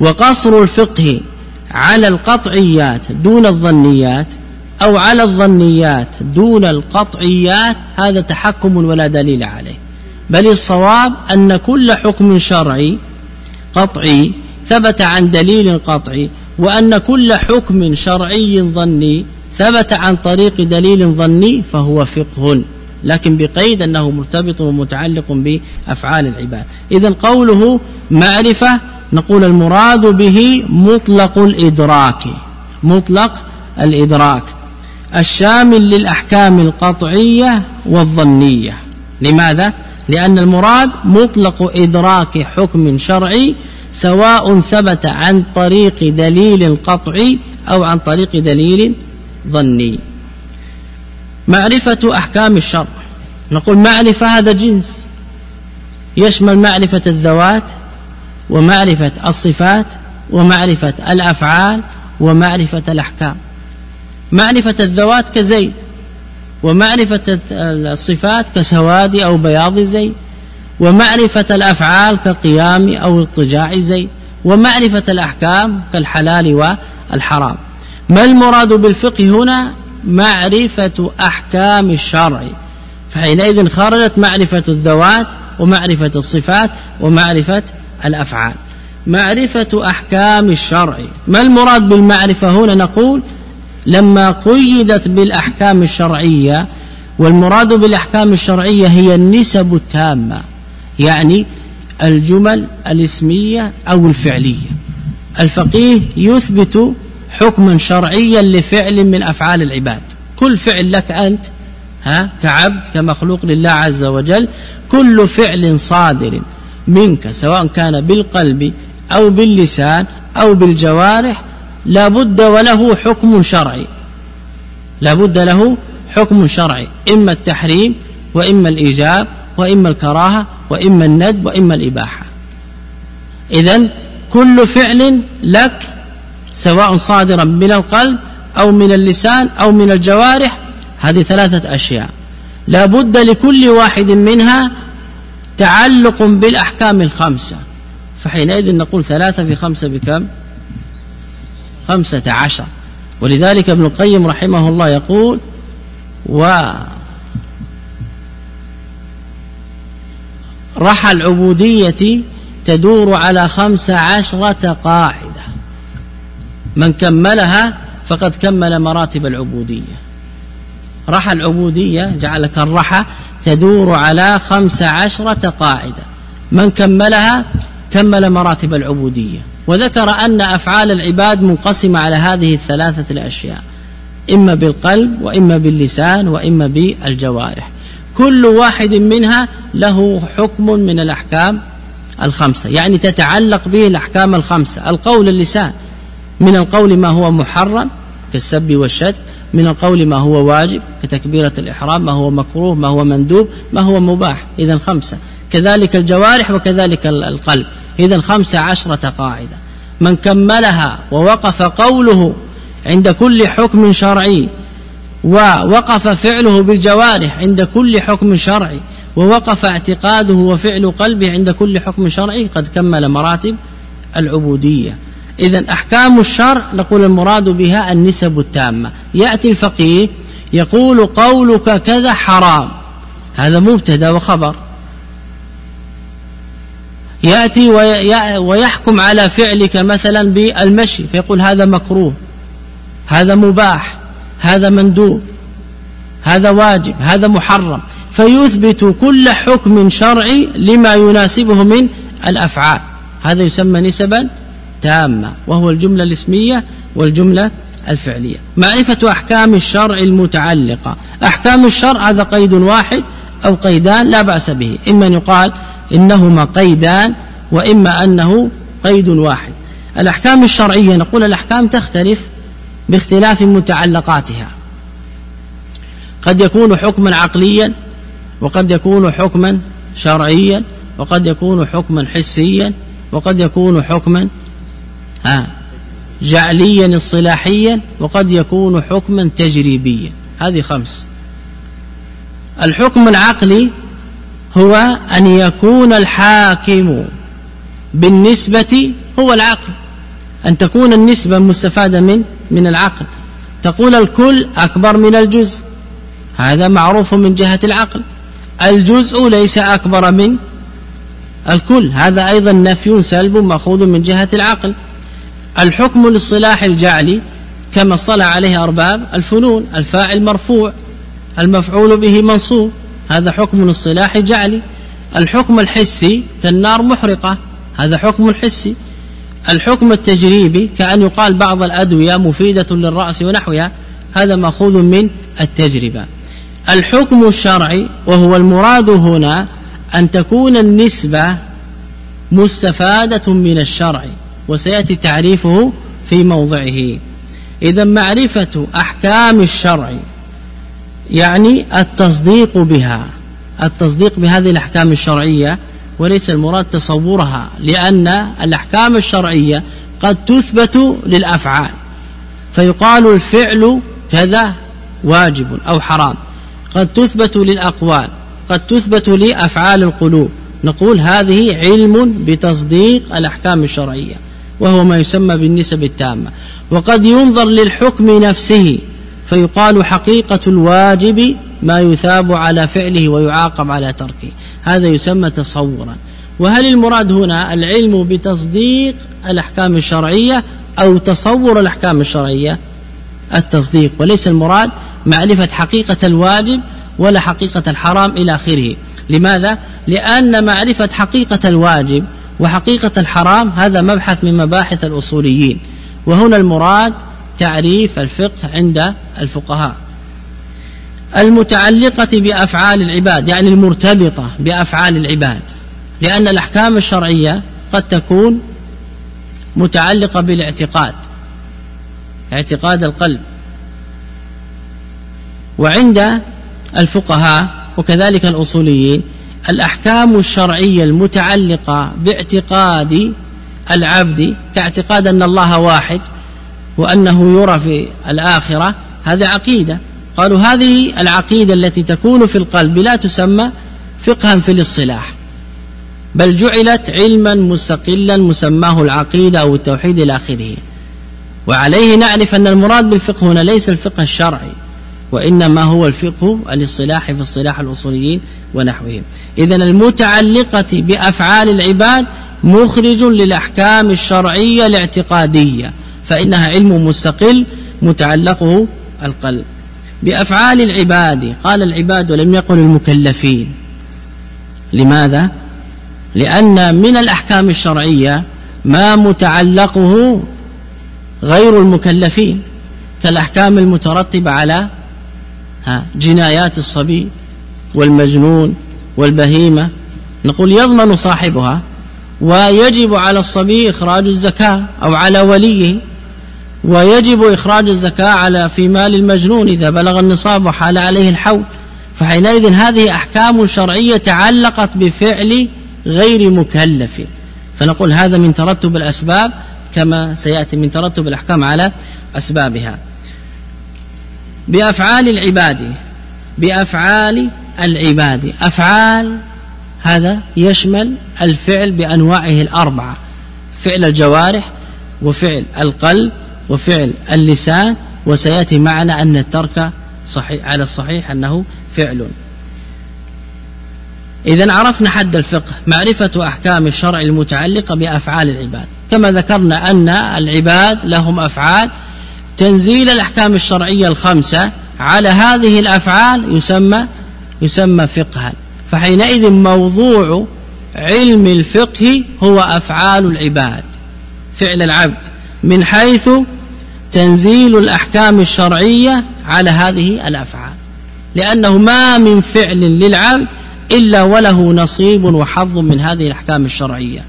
وقصر الفقه على القطعيات دون الظنيات أو على الظنيات دون القطعيات هذا تحكم ولا دليل عليه. بل الصواب أن كل حكم شرعي قطعي ثبت عن دليل قطعي وأن كل حكم شرعي ظني ثبت عن طريق دليل ظني فهو فقه. لكن بقيد أنه مرتبط ومتعلق بأفعال العباد. إذا قوله معرفة نقول المراد به مطلق الإدراك مطلق الإدراك الشامل للأحكام القطعية والظنية. لماذا؟ لأن المراد مطلق إدراك حكم شرعي سواء ثبت عن طريق دليل قطعي أو عن طريق دليل ظني. معرفة أحكام الشرع نقول معرفة هذا جنس. يشمل معرفة الذوات ومعرفة الصفات ومعرفة الأفعال ومعرفة الأحكام. معرفة الذوات كزيد ومعرفة الصفات كسواد أو بياض زيد ومعرفة الأفعال كقيام أو اضطجاع زيد ومعرفة الأحكام كالحلال والحرام. ما المراد بالفقه هنا؟ معرفة أحكام الشرع فحينئذ خرجت معرفة الذوات ومعرفة الصفات ومعرفة الأفعال. معرفة أحكام الشرع ما المراد بالمعرفة هنا؟ نقول لما قيدت بالأحكام الشرعية والمراد بالأحكام الشرعية هي النسب التامة يعني الجمل الاسمية أو الفعلية. الفقيه يثبت حكما شرعيا لفعل من أفعال العباد. كل فعل لك أنت ها كعبد كمخلوق لله عز وجل كل فعل صادر منك سواء كان بالقلب أو باللسان أو بالجوارح لا بد وله حكم شرعي. لا بد له حكم شرعي إما التحريم وإما الإيجاب وإما الكراهة وإما الند وإما الإباحة. إذا كل فعل لك سواء صادرا من القلب أو من اللسان أو من الجوارح هذه ثلاثة أشياء. لا بد لكل واحد منها تعلق بالأحكام الخمسة. فحينئذ نقول ثلاثة في خمسة بكم؟ خمسة عشر. ولذلك ابن القيم رحمه الله يقول و رحى العبودية تدور على خمس عشرة قاعدة. من كملها فقد كمل مراتب العبودية. رحى العبودية جعلك الرحى تدور على خمس عشرة قاعدة. من كملها كمل مراتب العبودية. وذكر أن أفعال العباد منقسمة على هذه الثلاثة الأشياء. إما بالقلب وإما باللسان وإما بالجوارح. كل واحد منها له حكم من الأحكام الخمسة. يعني تتعلق به الأحكام الخمسة. القول اللسان. من القول ما هو محرم كالسب والشتم من القول ما هو واجب كتكبيرة الإحرام ما هو مكروه ما هو مندوب ما هو مباح. إذا خمسة. كذلك الجوارح وكذلك القلب. إذا خمسة عشرة قاعدة. من كملها ووقف قوله عند كل حكم شرعي ووقف فعله بالجوارح عند كل حكم شرعي ووقف اعتقاده وفعل قلبه عند كل حكم شرعي قد كمل مراتب العبودية. إذا أحكام الشرع نقول المراد بها النسب التامة. يأتي الفقيه يقول قولك كذا حرام. هذا مبتدأ وخبر. يأتي ويحكم على فعلك مثلا بالمشي فيقول هذا مكروه هذا مباح هذا مندوب هذا واجب هذا محرم. فيثبت كل حكم شرعي لما يناسبه من الأفعال. هذا يسمى نسبا تامة وهو الجملة الاسمية والجملة الفعلية. معرفة أحكام الشرع المتعلقة. أحكام الشرع هذا قيد واحد أو قيدان لا بأس به. إما أن يقال إنهما قيدان وإما أنه قيد واحد. الأحكام الشرعية نقول الأحكام تختلف باختلاف متعلقاتها. قد يكون حكما عقليا وقد يكون حكما شرعيا وقد يكون حكما حسيا وقد يكون حكما ها؟ جعليا اصطلاحيا وقد يكون حكما تجريبيا. هذه خمس. الحكم العقلي هو أن يكون الحاكم بالنسبة هو العقل. أن تكون النسبة مستفادة من من العقل. تقول الكل أكبر من الجزء. هذا معروف من جهة العقل. الجزء ليس أكبر من الكل. هذا أيضا نفي سلب مأخوذ من جهة العقل. الحكم للصلاح الجعلي كما اصطلع عليه أرباب الفنون الفاعل مرفوع المفعول به منصوب هذا حكم الصلاح جعلي الحكم الحسي كالنار محرقة هذا حكم حسي الحكم التجريبي كأن يقال بعض الأدوية مفيدة للرأس ونحوها هذا مأخوذ من التجربة. الحكم الشرعي وهو المراد هنا أن تكون النسبة مستفادة من الشرع. وسيأتي تعريفه في موضعه. إذا معرفة أحكام الشرع يعني التصديق بها التصديق بهذه الأحكام الشرعية وليس المراد تصورها لأن الأحكام الشرعية قد تثبت للأفعال. فيقال الفعل كذا واجب أو حرام. قد تثبت للأقوال قد تثبت لأفعال القلوب. نقول هذه علم بتصديق الأحكام الشرعية. وهو ما يسمى بالنسب التامة. وقد ينظر للحكم نفسه فيقال حقيقة الواجب ما يثاب على فعله ويعاقب على تركه. هذا يسمى تصورا. وهل المراد هنا العلم بتصديق الأحكام الشرعية أو تصور الأحكام الشرعية؟ التصديق. وليس المراد معرفة حقيقة الواجب ولا حقيقة الحرام إلى آخره. لماذا؟ لأن معرفة حقيقة الواجب وحقيقة الحرام هذا مبحث من مباحث الأصوليين وهنا المراد تعريف الفقه عند الفقهاء. المتعلقة بأفعال العباد يعني المرتبطة بأفعال العباد لأن الأحكام الشرعية قد تكون متعلقة بالاعتقاد اعتقاد القلب. وعند الفقهاء وكذلك الأصوليين الأحكام الشرعية المتعلقة باعتقاد العبد كاعتقاد أن الله واحد وأنه يرى في الآخرة هذه عقيدة. قالوا هذه العقيدة التي تكون في القلب لا تسمى فقها في الاصطلاح بل جعلت علما مستقلا مسماه العقيدة أو التوحيد إلى آخره. وعليه نعرف أن المراد بالفقه هنا ليس الفقه الشرعي وإنما هو الفقه الاصطلاحي في اصطلاح الأصوليين ونحوهم. إذا المتعلقة بأفعال العباد مخرج للأحكام الشرعية الاعتقادية فإنها علم مستقل متعلقه القلب. بأفعال العباد قال العباد ولم يقل المكلفين. لماذا؟ لأن من الأحكام الشرعية ما متعلقه غير المكلفين كالأحكام المترتبة على جنايات الصبي والمجنون والبهيمة. نقول يضمن صاحبها ويجب على الصبي إخراج الزكاة أو على وليه ويجب إخراج الزكاة على في مال المجنون إذا بلغ النصاب وحال عليه الحول. فحينئذ هذه أحكام شرعية تعلقت بفعل غير مكلف. فنقول هذا من ترتب الأسباب كما سيأتي من ترتب الأحكام على أسبابها. بأفعال العباد بأفعال العباد. أفعال هذا يشمل الفعل بأنواعه الأربعة فعل الجوارح وفعل القلب وفعل اللسان وسيأتي معنا أن الترك صحيح على الصحيح أنه فعل. إذا عرفنا حد الفقه معرفة أحكام الشرع المتعلقة بأفعال العباد. كما ذكرنا أن العباد لهم أفعال. تنزيل الأحكام الشرعية الخمسة على هذه الأفعال يسمى يسمى فقها فحينئذ موضوع علم الفقه هو أفعال العباد فعل العبد من حيث تنزيل الأحكام الشرعية على هذه الأفعال. لأنه ما من فعل للعبد إلا وله نصيب وحظ من هذه الأحكام الشرعية.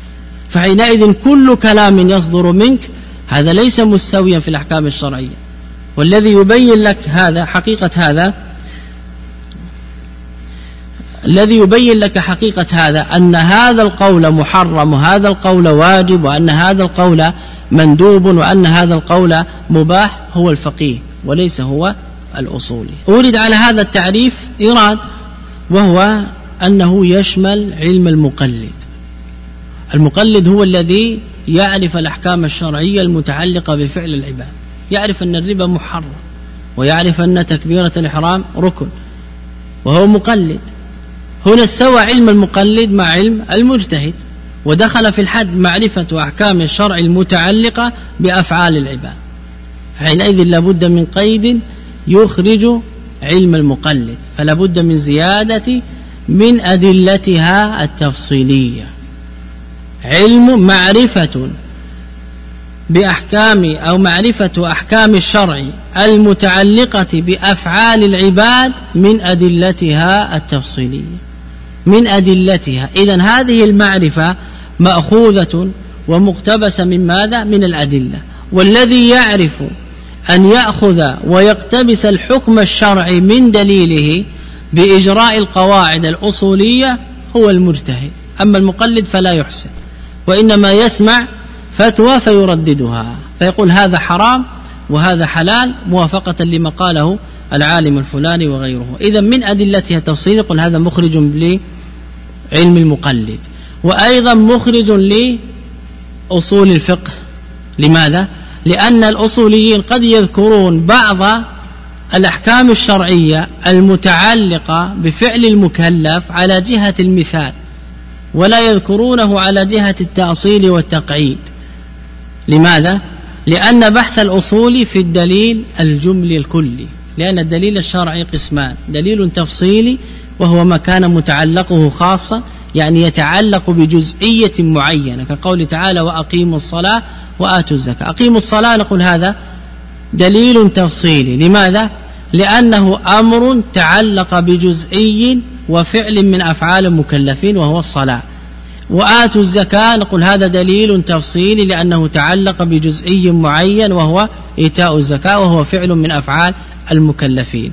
فحينئذ كل كلام يصدر منك هذا ليس مستويا في الأحكام الشرعية. والذي يبين لك هذا حقيقة هذا الذي يبين لك حقيقة هذا أن هذا القول محرم وهذا القول واجب وأن هذا القول مندوب وأن هذا القول مباح هو الفقيه وليس هو الأصولي أورد على هذا التعريف إيراد وهو أنه يشمل علم المقلد. المقلد هو الذي يعرف الأحكام الشرعية المتعلقة بفعل العباد. يعرف أن الربا محرم ويعرف أن تكبيرة الإحرام ركن وهو مقلد. هنا استوى علم المقلد مع علم المجتهد ودخل في الحد معرفة أحكام الشرع المتعلقة بأفعال العباد. فحينئذ لابد من قيد يخرج علم المقلد فلا بد من زيادة من أدلتها التفصيلية. علم معرفة بأحكام أو معرفة أحكام الشرع المتعلقة بأفعال العباد من أدلتها التفصيلية. من أدلتها. إذا هذه المعرفة مأخوذة ومقتبسة من ماذا؟ من الأدلة. والذي يعرف أن يأخذ ويقتبس الحكم الشرعي من دليله بإجراء القواعد الأصولية هو المجتهد. أما المقلد فلا يحسن وإنما يسمع فتوى فيرددها فيقول هذا حرام وهذا حلال موافقة لما قاله العالم الفلاني وغيره. إذا من أدلتها تفصيل يقول هذا مخرج لعلم المقلد. وأيضا مخرج لأصول الفقه. لماذا؟ لأن الأصوليين قد يذكرون بعض الأحكام الشرعية المتعلقة بفعل المكلف على جهة المثال ولا يذكرونه على جهة التأصيل والتقعيد. لماذا؟ لأن بحث الأصول في الدليل الجملي الكلي. لأن الدليل الشرعي قسمان. دليل تفصيلي وهو ما كان متعلقه خاصة يعني يتعلق بجزئية معينة كقول تعالى وأقيموا الصلاة وآتوا الزكاة. أقيموا الصلاة نقول هذا دليل تفصيلي. لماذا؟ لأنه أمر تعلق بجزئي وفعل من أفعال المكلفين وهو الصلاة. وآتوا الزكاة نقول هذا دليل تفصيلي لأنه تعلق بجزئي معين وهو إيتاء الزكاة وهو فعل من أفعال المكلفين.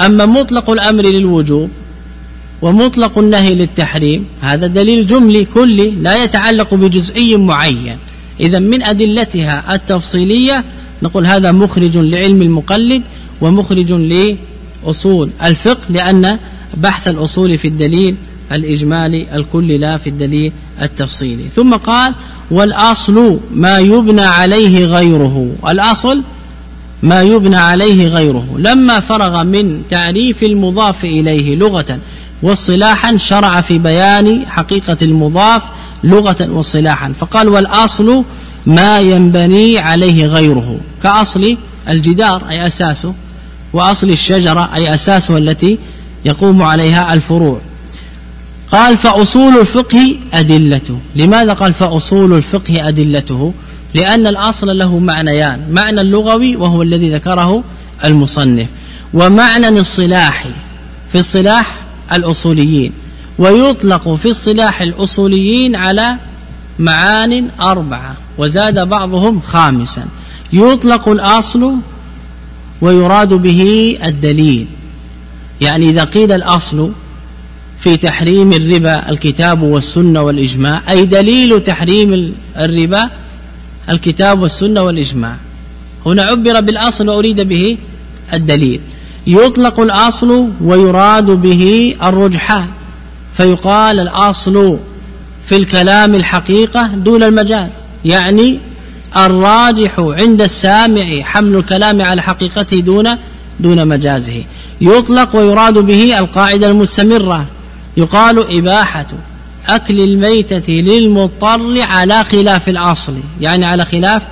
أما مطلق الأمر للوجوب ومطلق النهي للتحريم هذا دليل جملي كلي لا يتعلق بجزئي معين. إذا من أدلتها التفصيلية نقول هذا مخرج لعلم المقلد ومخرج لأصول الفقه لأن بحث الأصول في الدليل الإجمالي الكلي لا في الدليل التفصيلي. ثم قال والأصل ما يبنى عليه غيره. الأصل ما يبنى عليه غيره. لما فرغ من تعريف المضاف إليه لغة واصطلاحا شرع في بيان حقيقة المضاف لغة واصطلاحا فقال والأصل ما ينبني عليه غيره. كأصل الجدار أي أساسه. وأصل الشجرة أي أساسها التي يقوم عليها الفروع. قال فأصول الفقه أدلته. لماذا قال فأصول الفقه أدلته؟ لأن الأصل له معنيان. معنى اللغوي وهو الذي ذكره المصنف. ومعنى الصلاحي في الصلاح الأصوليين. ويطلق في الصلاح الأصوليين على معان أربعة وزاد بعضهم خامسا. يطلق الأصل ويراد به الدليل. يعني إذا قيل الأصل في تحريم الربا الكتاب والسنة والإجماع أي دليل تحريم الربا الكتاب والسنة والإجماع. هنا عبر بالأصل وأريد به الدليل. يطلق الأصل ويراد به الرجحان. فيقال الأصل في الكلام الحقيقة دون المجاز. يعني الراجح عند السامع حمل الكلام على حقيقته دون دون مجازه. يطلق ويراد به القاعدة المستمرة. يقال إباحة. أكل الميتة للمضطر على خلاف الأصل يعني على خلاف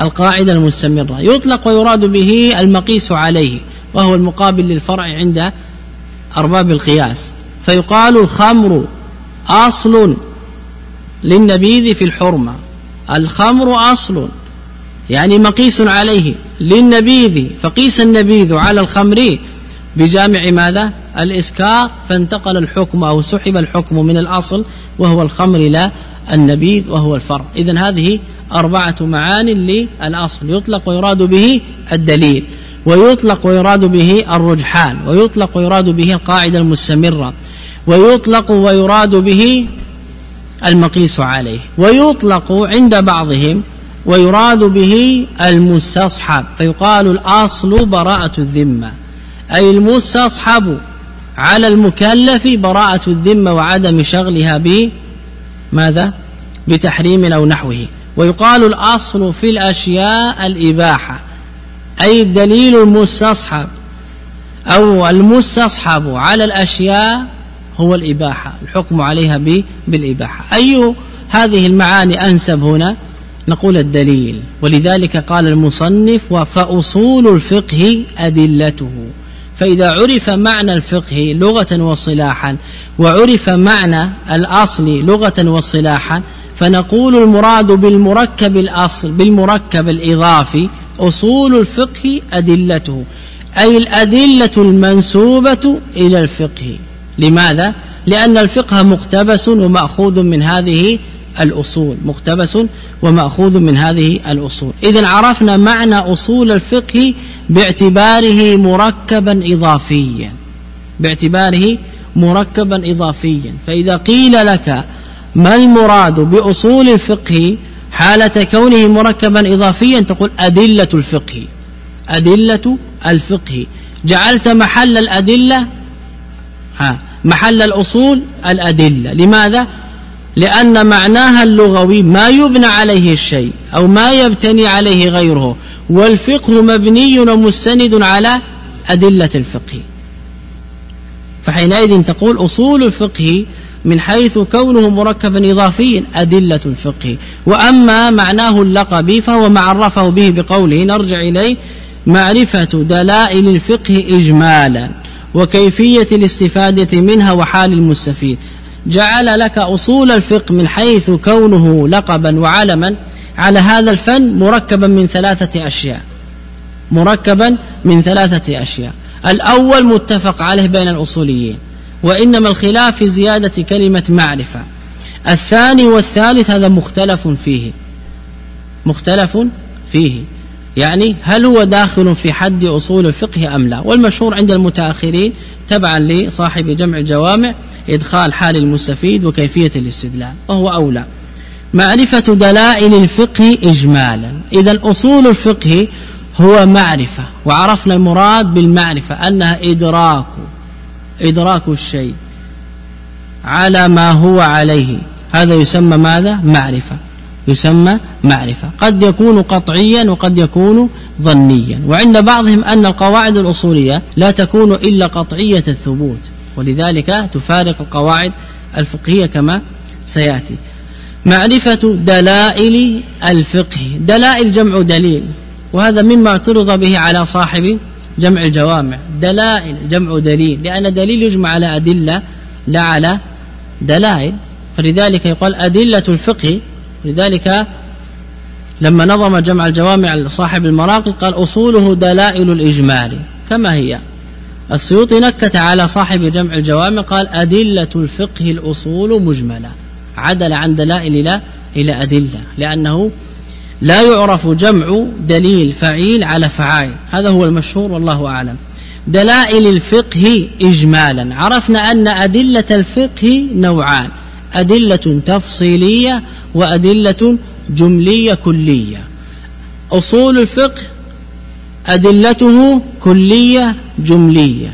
القاعدة المستمرة. يطلق ويراد به المقيس عليه وهو المقابل للفرع عند أرباب القياس. فيقال الخمر أصل للنبيذ في الحرمة. الخمر أصل يعني مقيس عليه للنبيذ فقيس النبيذ على الخمر بجامع ماذا؟ الإسكار. فانتقل الحكم أو سحب الحكم من الأصل وهو الخمر إلى النبيذ وهو الفرع. إذا هذه أربعة معان للأصل يطلق ويراد به الدليل ويطلق ويراد به الرجحان ويطلق ويراد به القاعدة المستمرة ويطلق ويراد به المقيس عليه ويطلق عند بعضهم ويراد به المستصحب فيقال الأصل براءة الذمة أي المستصحب على المكلف براءة الذمة وعدم شغلها ب ماذا؟ بتحريم أو نحوه. ويقال الأصل في الأشياء الإباحة أي الدليل المستصحب أو المستصحب على الأشياء هو الإباحة الحكم عليها بالإباحة. أي هذه المعاني أنسب هنا؟ نقول الدليل. ولذلك قال المصنف فأصول الفقه أدلته. فإذا عرف معنى الفقه لغة وصلاحا وعرف معنى الأصل لغة وصلاحا فنقول المراد بالمركب الأصل بالمركب الإضافي أصول الفقه أدلته أي الأدلة المنسوبة إلى الفقه لماذا؟ لأن الفقه مقتبس ومأخوذ من هذه الأصول مقتبس ومأخوذ من هذه الأصول إذا عرفنا معنى أصول الفقه باعتباره مركبا إضافيا. باعتباره مركبا إضافيا. فإذا قيل لك ما المراد بأصول الفقه حالة كونه مركبا إضافيا تقول أدلة الفقه. أدلة الفقه. جعلت محل الأدلة؟ ها محل الأصول الأدلة. لماذا؟ لأن معناها اللغوي ما يبنى عليه الشيء أو ما يبتني عليه غيره. والفقه مبني ومستند على أدلة الفقه. فحينئذ تقول أصول الفقه من حيث كونه مركبا إضافيا أدلة الفقه. وأما معناه اللقبي فهو ما عرفه به بقوله نرجع إليه معرفة دلائل الفقه إجمالا وكيفية الاستفادة منها وحال المستفيد. جعل لك أصول الفقه من حيث كونه لقبا وعلما على هذا الفن مركبا من ثلاثة أشياء. مركبا من ثلاثة أشياء. الأول متفق عليه بين الأصوليين وإنما الخلاف في زيادة كلمة معرفة. الثاني والثالث هذا مختلف فيه. مختلف فيه. يعني هل هو داخل في حد أصول الفقه أم لا؟ والمشهور عند المتأخرين تبعا لصاحب جمع الجوامع إدخال حال المستفيد وكيفية الاستدلال وهو أولى. معرفة دلائل الفقه إجمالا. إذا أصول الفقه هو معرفة وعرفنا المراد بالمعرفة أنها إدراك إدراك الشيء على ما هو عليه. هذا يسمى ماذا؟ معرفة. يسمى معرفة. قد يكون قطعيا وقد يكون ظنيا. وعند بعضهم أن القواعد الأصولية لا تكون إلا قطعية الثبوت ولذلك تفارق القواعد الفقهية كما سيأتي. معرفة دلائل الفقه. دلائل جمع دليل. وهذا مما اعترض به على صاحب جمع الجوامع. دلائل جمع دليل. لأن دليل يجمع على أدلة لا على دلائل. فلذلك يقال أدلة الفقه. لذلك لما نظم جمع الجوامع صاحب المراقي قال أصوله دلائل الإجمال. كما هي. السيوطي نكت على صاحب جمع الجوامع قال أدلة الفقه الأصول مجملة. عدل عن دلائل إلى إلى أدلة لأنه لا يعرف جمع دليل فعيل على فعايل هذا هو المشهور والله أعلم. دلائل الفقه إجمالا عرفنا أن أدلة الفقه نوعان أدلة تفصيلية وأدلة جملية كلية. أصول الفقه أدلته كلية جملية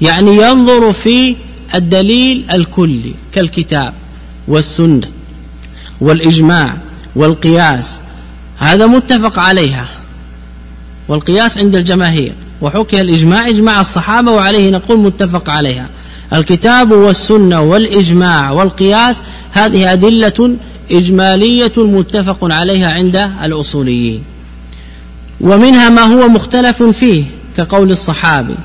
يعني ينظر في الدليل الكلي كالكتاب. والسنة والإجماع والقياس هذا متفق عليها. والقياس عند الجماهير وحكي الإجماع إجماع الصحابة وعليه نقول متفق عليها. الكتاب والسنة والإجماع والقياس هذه أدلة إجمالية متفق عليها عند الأصوليين. ومنها ما هو مختلف فيه كقول الصحابي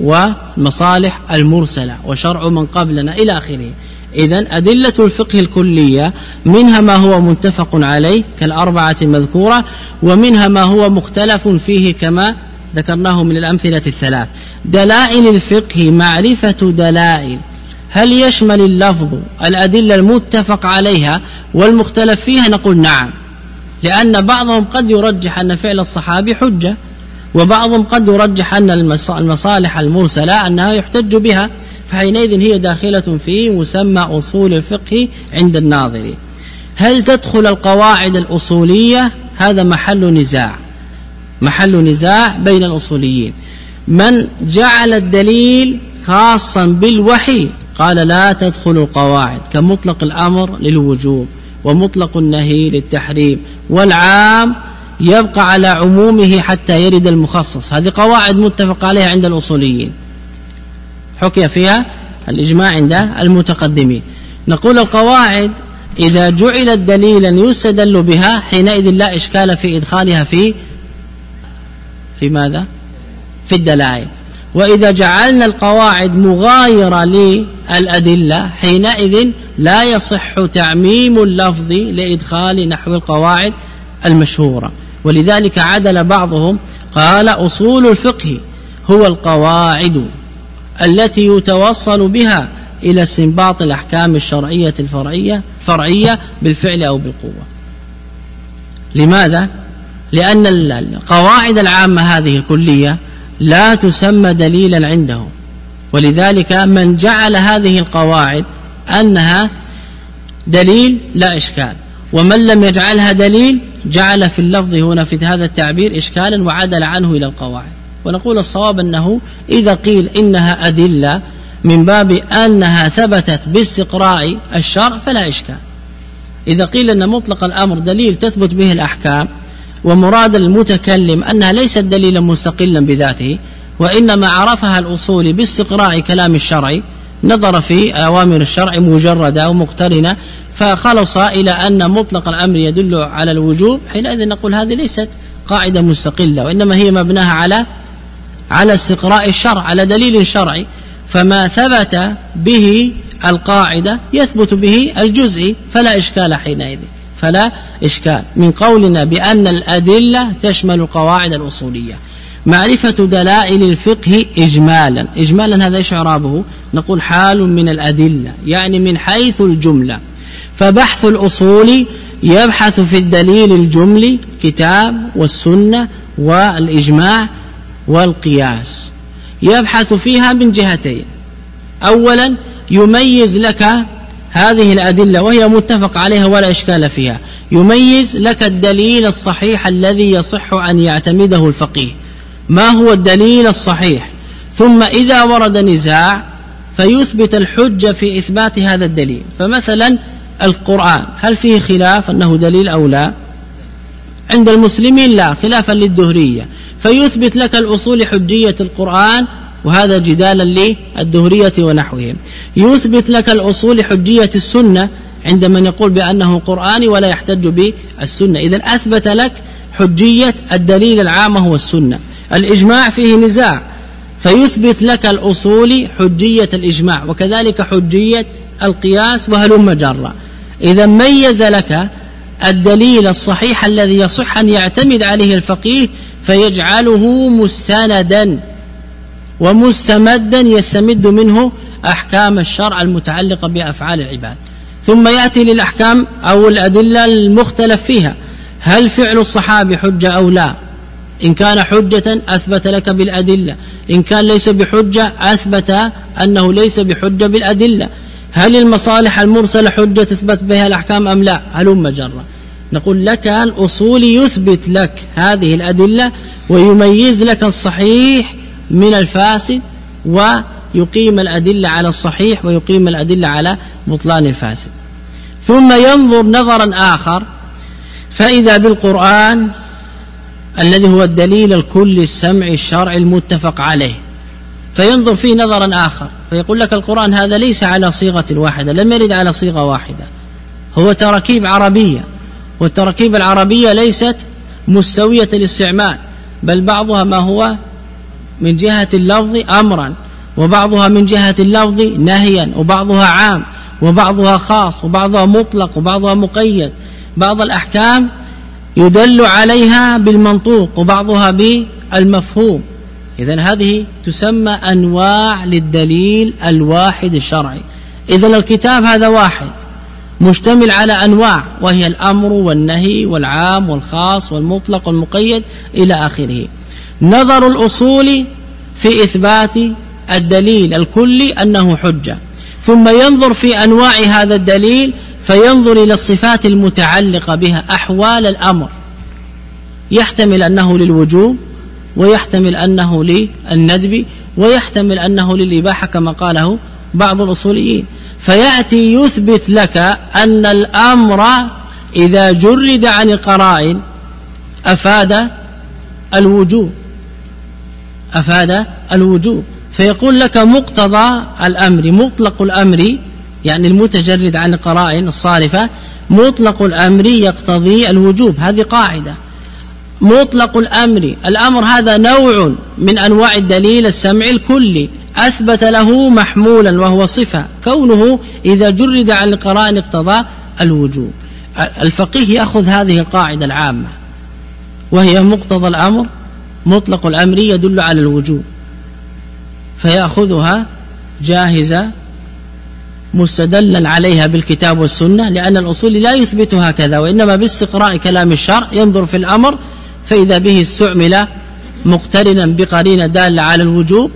ومصالح المرسلة وشرع من قبلنا إلى آخره. إذا أدلة الفقه الكلية منها ما هو متفق عليه كالأربعة المذكورة ومنها ما هو مختلف فيه كما ذكرناه من الأمثلة الثلاث. دلائل الفقه معرفة دلائل. هل يشمل اللفظ الأدلة المتفق عليها والمختلف فيها؟ نقول نعم. لأن بعضهم قد يرجح أن فعل الصحابي حجة وبعضهم قد يرجح أن المصالح المرسلة أنها يحتج بها. فحينئذ هي داخلة في مسمى أصول الفقه عند الناظر. هل تدخل القواعد الأصولية؟ هذا محل نزاع. محل نزاع بين الأصوليين. من جعل الدليل خاصا بالوحي قال لا تدخل القواعد كمطلق الأمر للوجوب ومطلق النهي للتحريم. والعام يبقى على عمومه حتى يرد المخصص. هذه قواعد متفق عليها عند الأصوليين. حكي فيها الإجماع عند المتقدمين. نقول القواعد إذا جعلت دليلا يستدل بها حينئذ لا إشكال في إدخالها في في ماذا؟ في الدلائل. وإذا جعلنا القواعد مغايرة للأدلة حينئذ لا يصح تعميم اللفظ لإدخال نحو القواعد المشهورة. ولذلك عدل بعضهم قال أصول الفقه هو القواعد. التي يتوصل بها إلى استنباط الأحكام الشرعية الفرعية فرعية بالفعل أو بالقوة. لماذا؟ لأن القواعد العامة هذه كلية لا تسمى دليلا عنده. ولذلك من جعل هذه القواعد أنها دليل لا إشكال. ومن لم يجعلها دليل جعل في اللفظ هنا في هذا التعبير إشكالا وعدل عنه إلى القواعد. ونقول الصواب أنه إذا قيل إنها أدلة من باب أنها ثبتت باستقراء الشرع فلا إشكال. إذا قيل أن مطلق الأمر دليل تثبت به الأحكام ومراد المتكلم أنها ليست دليلا مستقلا بذاته وإنما عرفها الأصول باستقراء كلام الشرع نظر في أوامر الشرع مجردة ومقترنة فخلص إلى أن مطلق الأمر يدل على الوجوب حينئذ نقول هذه ليست قاعدة مستقلة وإنما هي مبناها على على استقراء الشرع على دليل شرعي فما ثبت به القاعدة يثبت به الجزء فلا إشكال حينئذ فلا إشكال. من قولنا بأن الأدلة تشمل القواعد الأصولية. معرفة دلائل الفقه إجمالا. إجمالا هذا إيش إعرابه؟ نقول حال من الأدلة يعني من حيث الجملة. فبحث الأصول يبحث في الدليل الجملي كتاب والسنة والإجماع والقياس. يبحث فيها من جهتين. أولا يميز لك هذه الأدلة وهي متفق عليها ولا إشكال فيها. يميز لك الدليل الصحيح الذي يصح أن يعتمده الفقيه. ما هو الدليل الصحيح؟ ثم إذا ورد نزاع فيثبت الحجة في إثبات هذا الدليل. فمثلا القرآن هل فيه خلاف أنه دليل أو لا؟ عند المسلمين لا خلافا للدهرية. فيثبت لك الأصول حجية القرآن وهذا جدالا للدهرية ونحوهم. يثبت لك الأصول حجية السنة عند من يقول بأنه قرآني ولا يحتج بالسنة. إذا أثبت لك حجية الدليل العام هو السنة. الإجماع فيه نزاع. فيثبت لك الأصول حجية الإجماع وكذلك حجية القياس وهلم جرا. إذا ميز لك الدليل الصحيح الذي يصح أن يعتمد عليه الفقيه فيجعله مستندا ومستمدا يستمد منه أحكام الشرع المتعلقة بأفعال العباد. ثم يأتي للأحكام أو الأدلة المختلف فيها. هل فعل الصحابي حجة أو لا؟ إن كان حجة أثبت لك بالأدلة. إن كان ليس بحجة أثبت أنه ليس بحجة بالأدلة. هل المصالح المرسلة حجة تثبت بها الأحكام أم لا؟ هلم جرة. نقول لك الأصول يثبت لك هذه الأدلة ويميز لك الصحيح من الفاسد ويقيم الأدلة على الصحيح ويقيم الأدلة على بطلان الفاسد. ثم ينظر نظرا آخر فإذا بالقرآن الذي هو الدليل الكلي السمعي الشرعي المتفق عليه فينظر فيه نظرا آخر فيقول لك القرآن هذا ليس على صيغة واحدة لم يرد على صيغة واحدة هو تراكيب عربية. والتراكيب العربية ليست مستوية الاستعمال بل بعضها ما هو من جهة اللفظ أمرا وبعضها من جهة اللفظ نهيا وبعضها عام وبعضها خاص وبعضها مطلق وبعضها مقيد. بعض الأحكام يدل عليها بالمنطوق وبعضها بالمفهوم. إذا هذه تسمى أنواع للدليل الواحد الشرعي. إذا الكتاب هذا واحد. مشتمل على أنواع وهي الأمر والنهي والعام والخاص والمطلق والمقيد إلى آخره. نظر الأصول في إثبات الدليل الكلي أنه حجة. ثم ينظر في أنواع هذا الدليل فينظر إلى الصفات المتعلقة بها أحوال الأمر. يحتمل أنه للوجوب ويحتمل أنه للندب ويحتمل أنه للإباحة كما قاله بعض الأصوليين. فيأتي يثبت لك أن الأمر إذا جرد عن القرائن أفاد الوجوب. أفاد الوجوب. فيقول لك مقتضى الأمر مطلق الأمر يعني المتجرد عن القرائن الصارفة مطلق الأمر يقتضي الوجوب. هذه قاعدة. مطلق الأمر. الأمر هذا نوع من أنواع الدليل السمع الكلي. أثبت له محمولا وهو صفة. كونه إذا جرد عن القرائن اقتضى الوجوب. الفقيه يأخذ هذه القاعدة العامة. وهي مقتضى الأمر مطلق الأمر يدل على الوجوب. فيأخذها جاهزة مستدلا عليها بالكتاب والسنة لأن الأصول لا يثبت هكذا وإنما باستقراء كلام الشرع ينظر في الأمر فإذا به استعمل مقترنا بقرينة دالة على الوجوب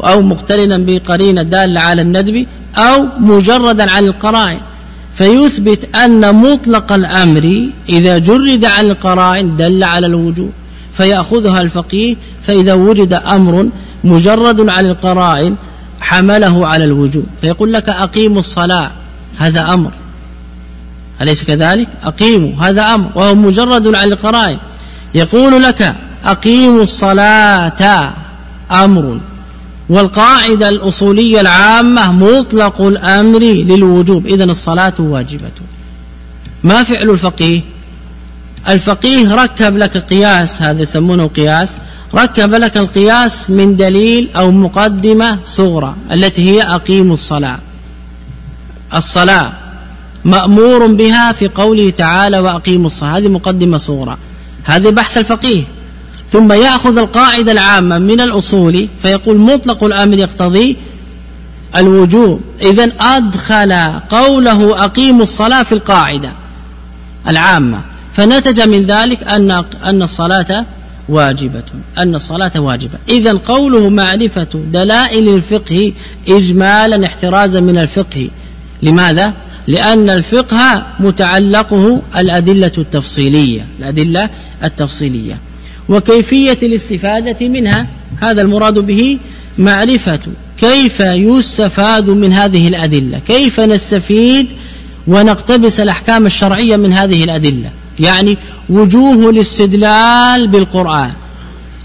أو مقترنا بقرينة دالة على الندب أو مجردا عن القرائن. فيثبت أن مطلق الأمر إذا جرد عن القرائن دل على الوجوب فيأخذها الفقيه فإذا وجد أمر مجرد عن القرائن حمله على الوجوب. فيقول لك أقيموا الصلاة هذا أمر. أليس كذلك؟ أقيموا هذا أمر وهو مجرد عن القرائن. يقول لك أقيموا الصلاة أمر. والقاعدة الأصولية العامة مطلق الأمر للوجوب. إذن الصلاة واجبة. ما فعل الفقيه؟ الفقيه ركب لك قياس هذا يسمونه قياس ركب لك القياس من دليل أو مقدمة صغرى التي هي أقيموا الصلاة. الصلاة مأمور بها في قوله تعالى وأقيموا الصلاة. هذه مقدمة صغرى. هذه بحث الفقيه. ثم يأخذ القاعدة العامة من الأصول فيقول مطلق الأمر يقتضي الوجوب. إذا أدخل قوله أقيموا الصلاة في القاعدة العامة. فنتج من ذلك أن أن الصلاة واجبة أن الصلاة واجبة. إذا قوله معرفة دلائل الفقه إجمالا احترازا من الفقه. لماذا؟ لأن الفقه متعلقه الأدلة التفصيلية الأدلة التفصيلية. وكيفية الاستفادة منها هذا المراد به معرفة كيف يستفاد من هذه الأدلة كيف نستفيد ونقتبس الأحكام الشرعية من هذه الأدلة. يعني وجوه الاستدلال بالقرآن.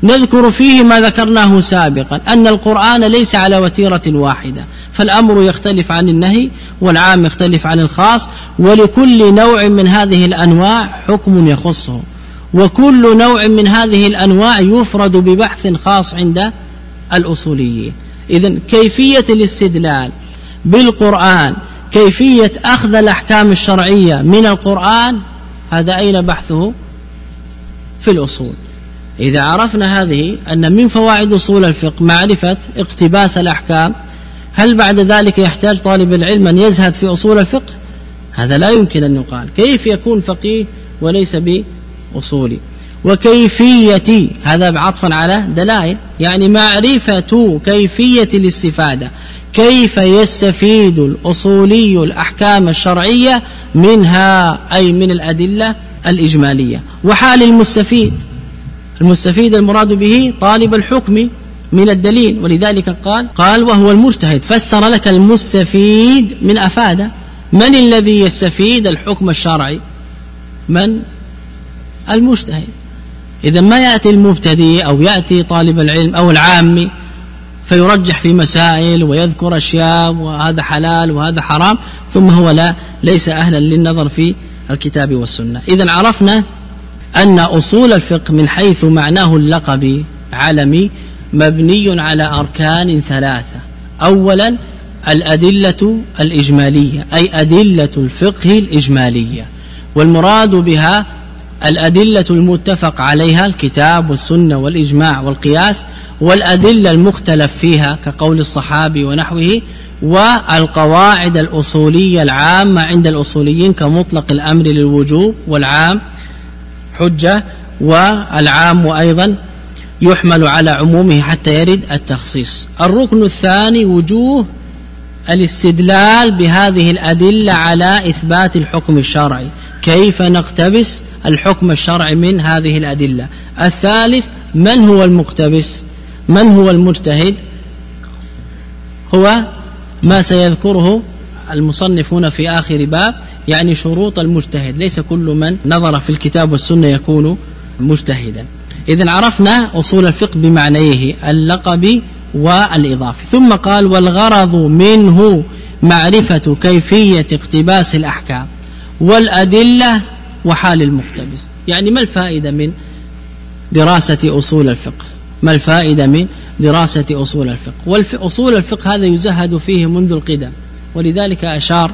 نذكر فيه ما ذكرناه سابقا أن القرآن ليس على وتيرة واحدة. فالأمر يختلف عن النهي والعام يختلف عن الخاص ولكل نوع من هذه الأنواع حكم يخصه. وكل نوع من هذه الأنواع يفرد ببحث خاص عند الأصوليين. إذا كيفية الاستدلال بالقرآن كيفية أخذ الأحكام الشرعية من القرآن هذا أين بحثه؟ في الأصول. إذا عرفنا هذه أن من فوائد أصول الفقه معرفة اقتباس الأحكام هل بعد ذلك يحتاج طالب العلم أن يزهد في أصول الفقه؟ هذا لا يمكن أن يقال. كيف يكون فقيه وليس بأصولي وكيفية هذا عطفا على دلائل. يعني معرفة كيفية الاستفادة. كيف يستفيد الأصولي الأحكام الشرعية منها أي من الأدلة الإجمالية. وحال المستفيد. المستفيد المراد به طالب الحكم من الدليل. ولذلك قال قال وهو المجتهد فسر لك المستفيد من أفاد من الذي يستفيد الحكم الشرعي؟ من؟ المجتهد. إذا ما يأتي المبتدئ أو يأتي طالب العلم أو العامي فيرجح في مسائل ويذكر أشياء وهذا حلال وهذا حرام ثم هو لا ليس أهلا للنظر في الكتاب والسنة. إذا عرفنا أن أصول الفقه من حيث معناه اللقبي علمي مبني على أركان ثلاثة. أولا الأدلة الإجمالية أي أدلة الفقه الإجمالية والمراد بها الأدلة المتفق عليها الكتاب والسنة والإجماع والقياس والأدلة المختلف فيها كقول الصحابي ونحوه والقواعد الأصولية العامة عند الأصوليين كمطلق الأمر للوجوب والعام حجة والعام أيضا يحمل على عمومه حتى يرد التخصيص. الركن الثاني وجوه الاستدلال بهذه الأدلة على إثبات الحكم الشرعي. كيف نقتبس الحكم الشرعي من هذه الأدلة. الثالث من هو المقتبس؟ من هو المجتهد؟ هو ما سيذكره المصنف هنا في آخر باب يعني شروط المجتهد. ليس كل من نظر في الكتاب والسنة يكون مجتهدا. إذا عرفنا أصول الفقه بمعنيه اللقب والإضافي ثم قال والغرض منه معرفة كيفية اقتباس الأحكام. والأدلة وحال المقتبس. يعني ما الفائدة من دراسة أصول الفقه؟ ما الفائدة من دراسة أصول الفقه؟ وأصول الفقه هذا يزهد فيه منذ القدم. ولذلك أشار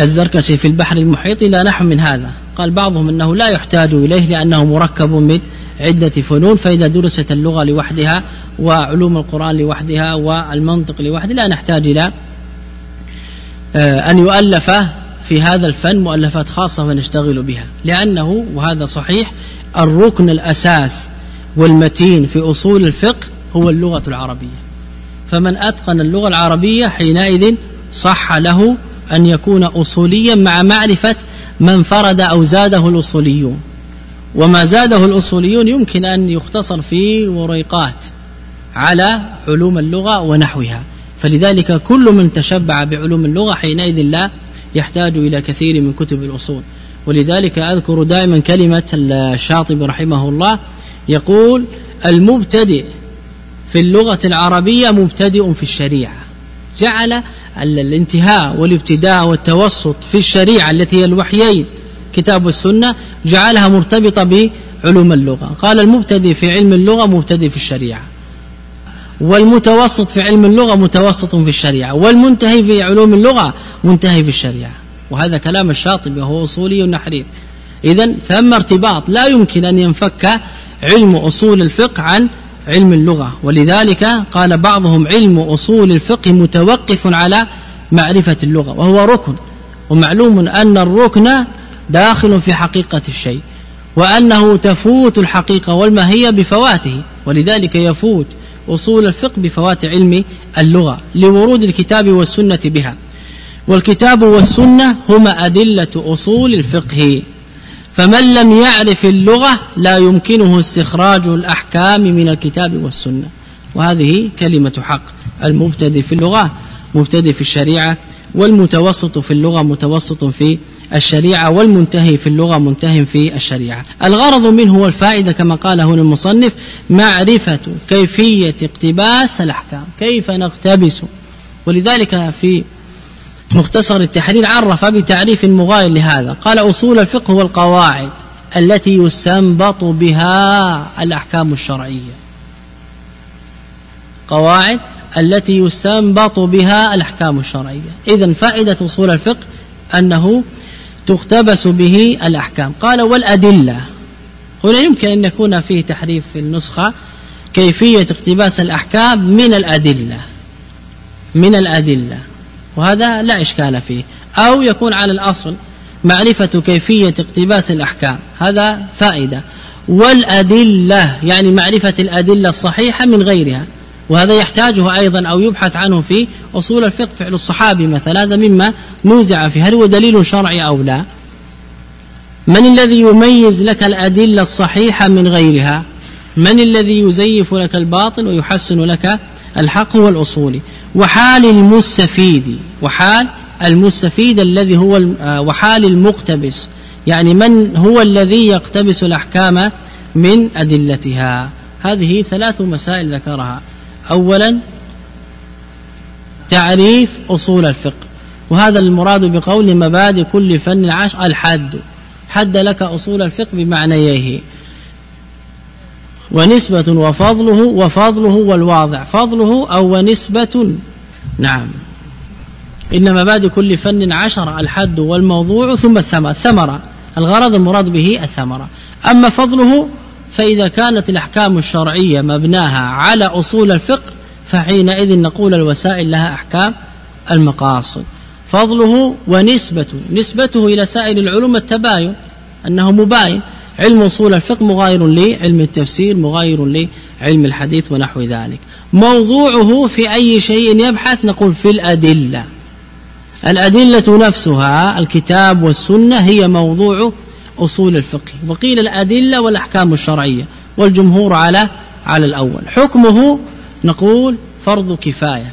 الزركشي في البحر المحيط إلى نحو من هذا. قال بعضهم أنه لا يحتاج إليه لأنه مركب من عدة فنون فإذا درست اللغة لوحدها وعلوم القرآن لوحدها والمنطق لوحده لا نحتاج إلى آه، أن يؤلف في هذا الفن مؤلفات خاصة فنشتغل بها. لأنه وهذا صحيح الركن الأساس والمتين في أصول الفقه هو اللغة العربية. فمن أتقن اللغة العربية حينئذ صح له أن يكون أصوليا مع معرفة من فرد أو زاده الأصوليون. وما زاده الأصوليون يمكن أن يختصر في وريقات على علوم اللغة ونحوها. فلذلك كل من تشبع بعلوم اللغة حينئذ لا يحتاج إلى كثير من كتب الأصول. ولذلك أذكر دائما كلمة الشاطبي رحمه الله يقول المبتدئ في اللغة العربية مبتدئ في الشريعة. جعل الانتهاء والابتداء والتوسط في الشريعة التي هي الوحيين كتاب السنة جعلها مرتبطة بعلوم اللغة. قال المبتدئ في علم اللغة مبتدئ في الشريعة. والمتوسط في علم اللغة متوسط في الشريعة والمنتهي في علوم اللغة منتهي في الشريعة. وهذا كلام الشاطبي وهو أصولي نحرير إذا ثم ارتباط لا يمكن أن ينفك علم أصول الفقه عن علم اللغة. ولذلك قال بعضهم علم أصول الفقه متوقف على معرفة اللغة وهو ركن. ومعلوم أن الركن داخل في حقيقة الشيء وأنه تفوت الحقيقة والماهية بفواته. ولذلك يفوت أصول الفقه بفوات علم اللغة لورود الكتاب والسنة بها. والكتاب والسنة هما أدلة أصول الفقه. فمن لم يعرف اللغة لا يمكنه استخراج الأحكام من الكتاب والسنة. وهذه كلمة حق. المبتدئ في اللغة مبتدئ في الشريعة والمتوسط في اللغة متوسط في الشريعة والمنتهي في اللغة منتهي في الشريعة. الغرض منه والفائدة كما قال هنا المصنف معرفة كيفية اقتباس الأحكام. كيف نقتبس؟ ولذلك في مختصر التحرير عرف بتعريف مغاير لهذا. قال أصول الفقه والقواعد التي يستنبط بها الأحكام الشرعية. قواعد التي يستنبط بها الأحكام الشرعية. إذا فائدة أصول الفقه أنه تقتبس به الأحكام. قال والأدلة. هنا يمكن أن يكون فيه تحريف في النسخة كيفية اقتباس الأحكام من الأدلة. من الأدلة. وهذا لا إشكال فيه. أو يكون على الأصل معرفة كيفية اقتباس الأحكام. هذا فائدة. والأدلة يعني معرفة الأدلة الصحيحة من غيرها. وهذا يحتاجه أيضا أو يبحث عنه في أصول الفقه فعل الصحابي مثلا هذا مما نوزع فيه. هل هو دليل شرعي أو لا؟ من الذي يميز لك الأدلة الصحيحة من غيرها؟ من الذي يزيف لك الباطل ويحسن لك الحق هو الأصولي وحال المستفيد وحال المستفيد الذي هو آه، وحال المقتبس. يعني من هو الذي يقتبس الأحكام من أدلتها؟ هذه ثلاث مسائل ذكرها. أولا تعريف أصول الفقه. وهذا المراد بقول مبادئ كل فن عاش الحد حد لك أصول الفقه بمعنييه. ونسبة وفضله وفضله والواضع. فضله أو ونسبة؟ نعم. إن مبادئ كل فن عشر الحد والموضوع ثم الثمرة. الثمرة. الغرض المراد به الثمرة. أما فضله فإذا كانت الأحكام الشرعية مبناها على أصول الفقه فحينئذ نقول الوسائل لها أحكام المقاصد. فضله ونسبته نسبته إلى سائر العلوم التباين أنه مباين. علم أصول الفقه مغاير لعلم التفسير مغاير لعلم الحديث ونحو ذلك. موضوعه في أي شيء يبحث نقول في الأدلة. الأدلة نفسها الكتاب والسنة هي موضوع أصول الفقه. وقيل الأدلة والأحكام الشرعية والجمهور على على الأول. حكمه نقول فرض كفاية.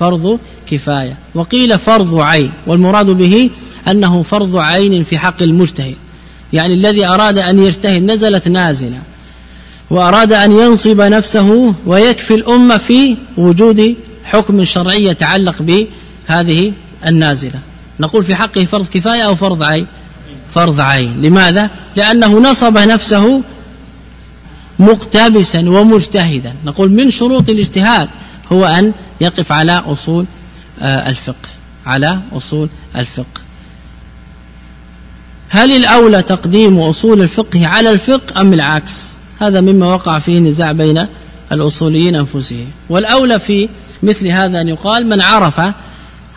فرض كفاية. وقيل فرض عين والمراد به أنه فرض عين في حق المجتهد. يعني الذي أراد أن يجتهد نزلت نازلة وأراد أن ينصب نفسه ويكفي الأمة في وجود حكم شرعي يتعلق بهذه النازلة. نقول في حقه فرض كفاية أو فرض عين؟ فرض عين. لماذا؟ لأنه نصب نفسه مقتبسا ومجتهدا. نقول من شروط الاجتهاد هو أن يقف على أصول آه، الفقه. على أصول الفقه. هل الأولى تقديم أصول الفقه على الفقه أم العكس؟ هذا مما وقع فيه نزاع بين الأصوليين أنفسهم. والأولى في مثل هذا أن يقال من عرف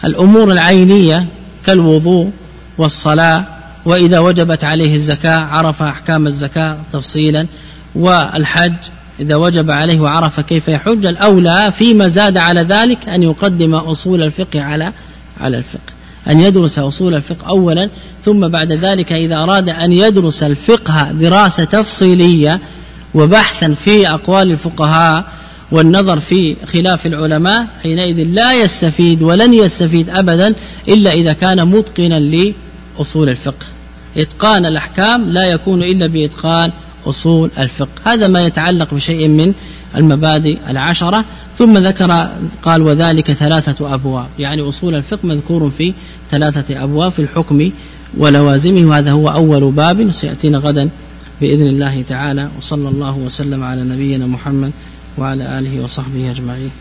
الأمور العينية كالوضوء والصلاة وإذا وجبت عليه الزكاة عرف أحكام الزكاة تفصيلا. والحج إذا وجب عليه وعرف كيف يحج. الأولى فيما زاد على ذلك أن يقدم أصول الفقه على على الفقه. أن يدرس أصول الفقه أولا ثم بعد ذلك إذا أراد أن يدرس الفقه دراسة تفصيلية وبحثا في أقوال الفقهاء والنظر في خلاف العلماء حينئذ لا يستفيد ولن يستفيد أبدا إلا إذا كان متقنا لأصول الفقه. إتقان الأحكام لا يكون إلا بإتقان أصول الفقه. هذا ما يتعلق بشيء من المبادئ العشرة. ثم ذكر قال وذلك ثلاثة أبواب. يعني أصول الفقه مذكور في ثلاثة أبواب في الحكم ولوازمه. وهذا هو أول باب سيأتينا غدا بإذن الله تعالى. وصلى الله وسلم على نبينا محمد وعلى آله وصحبه أجمعين.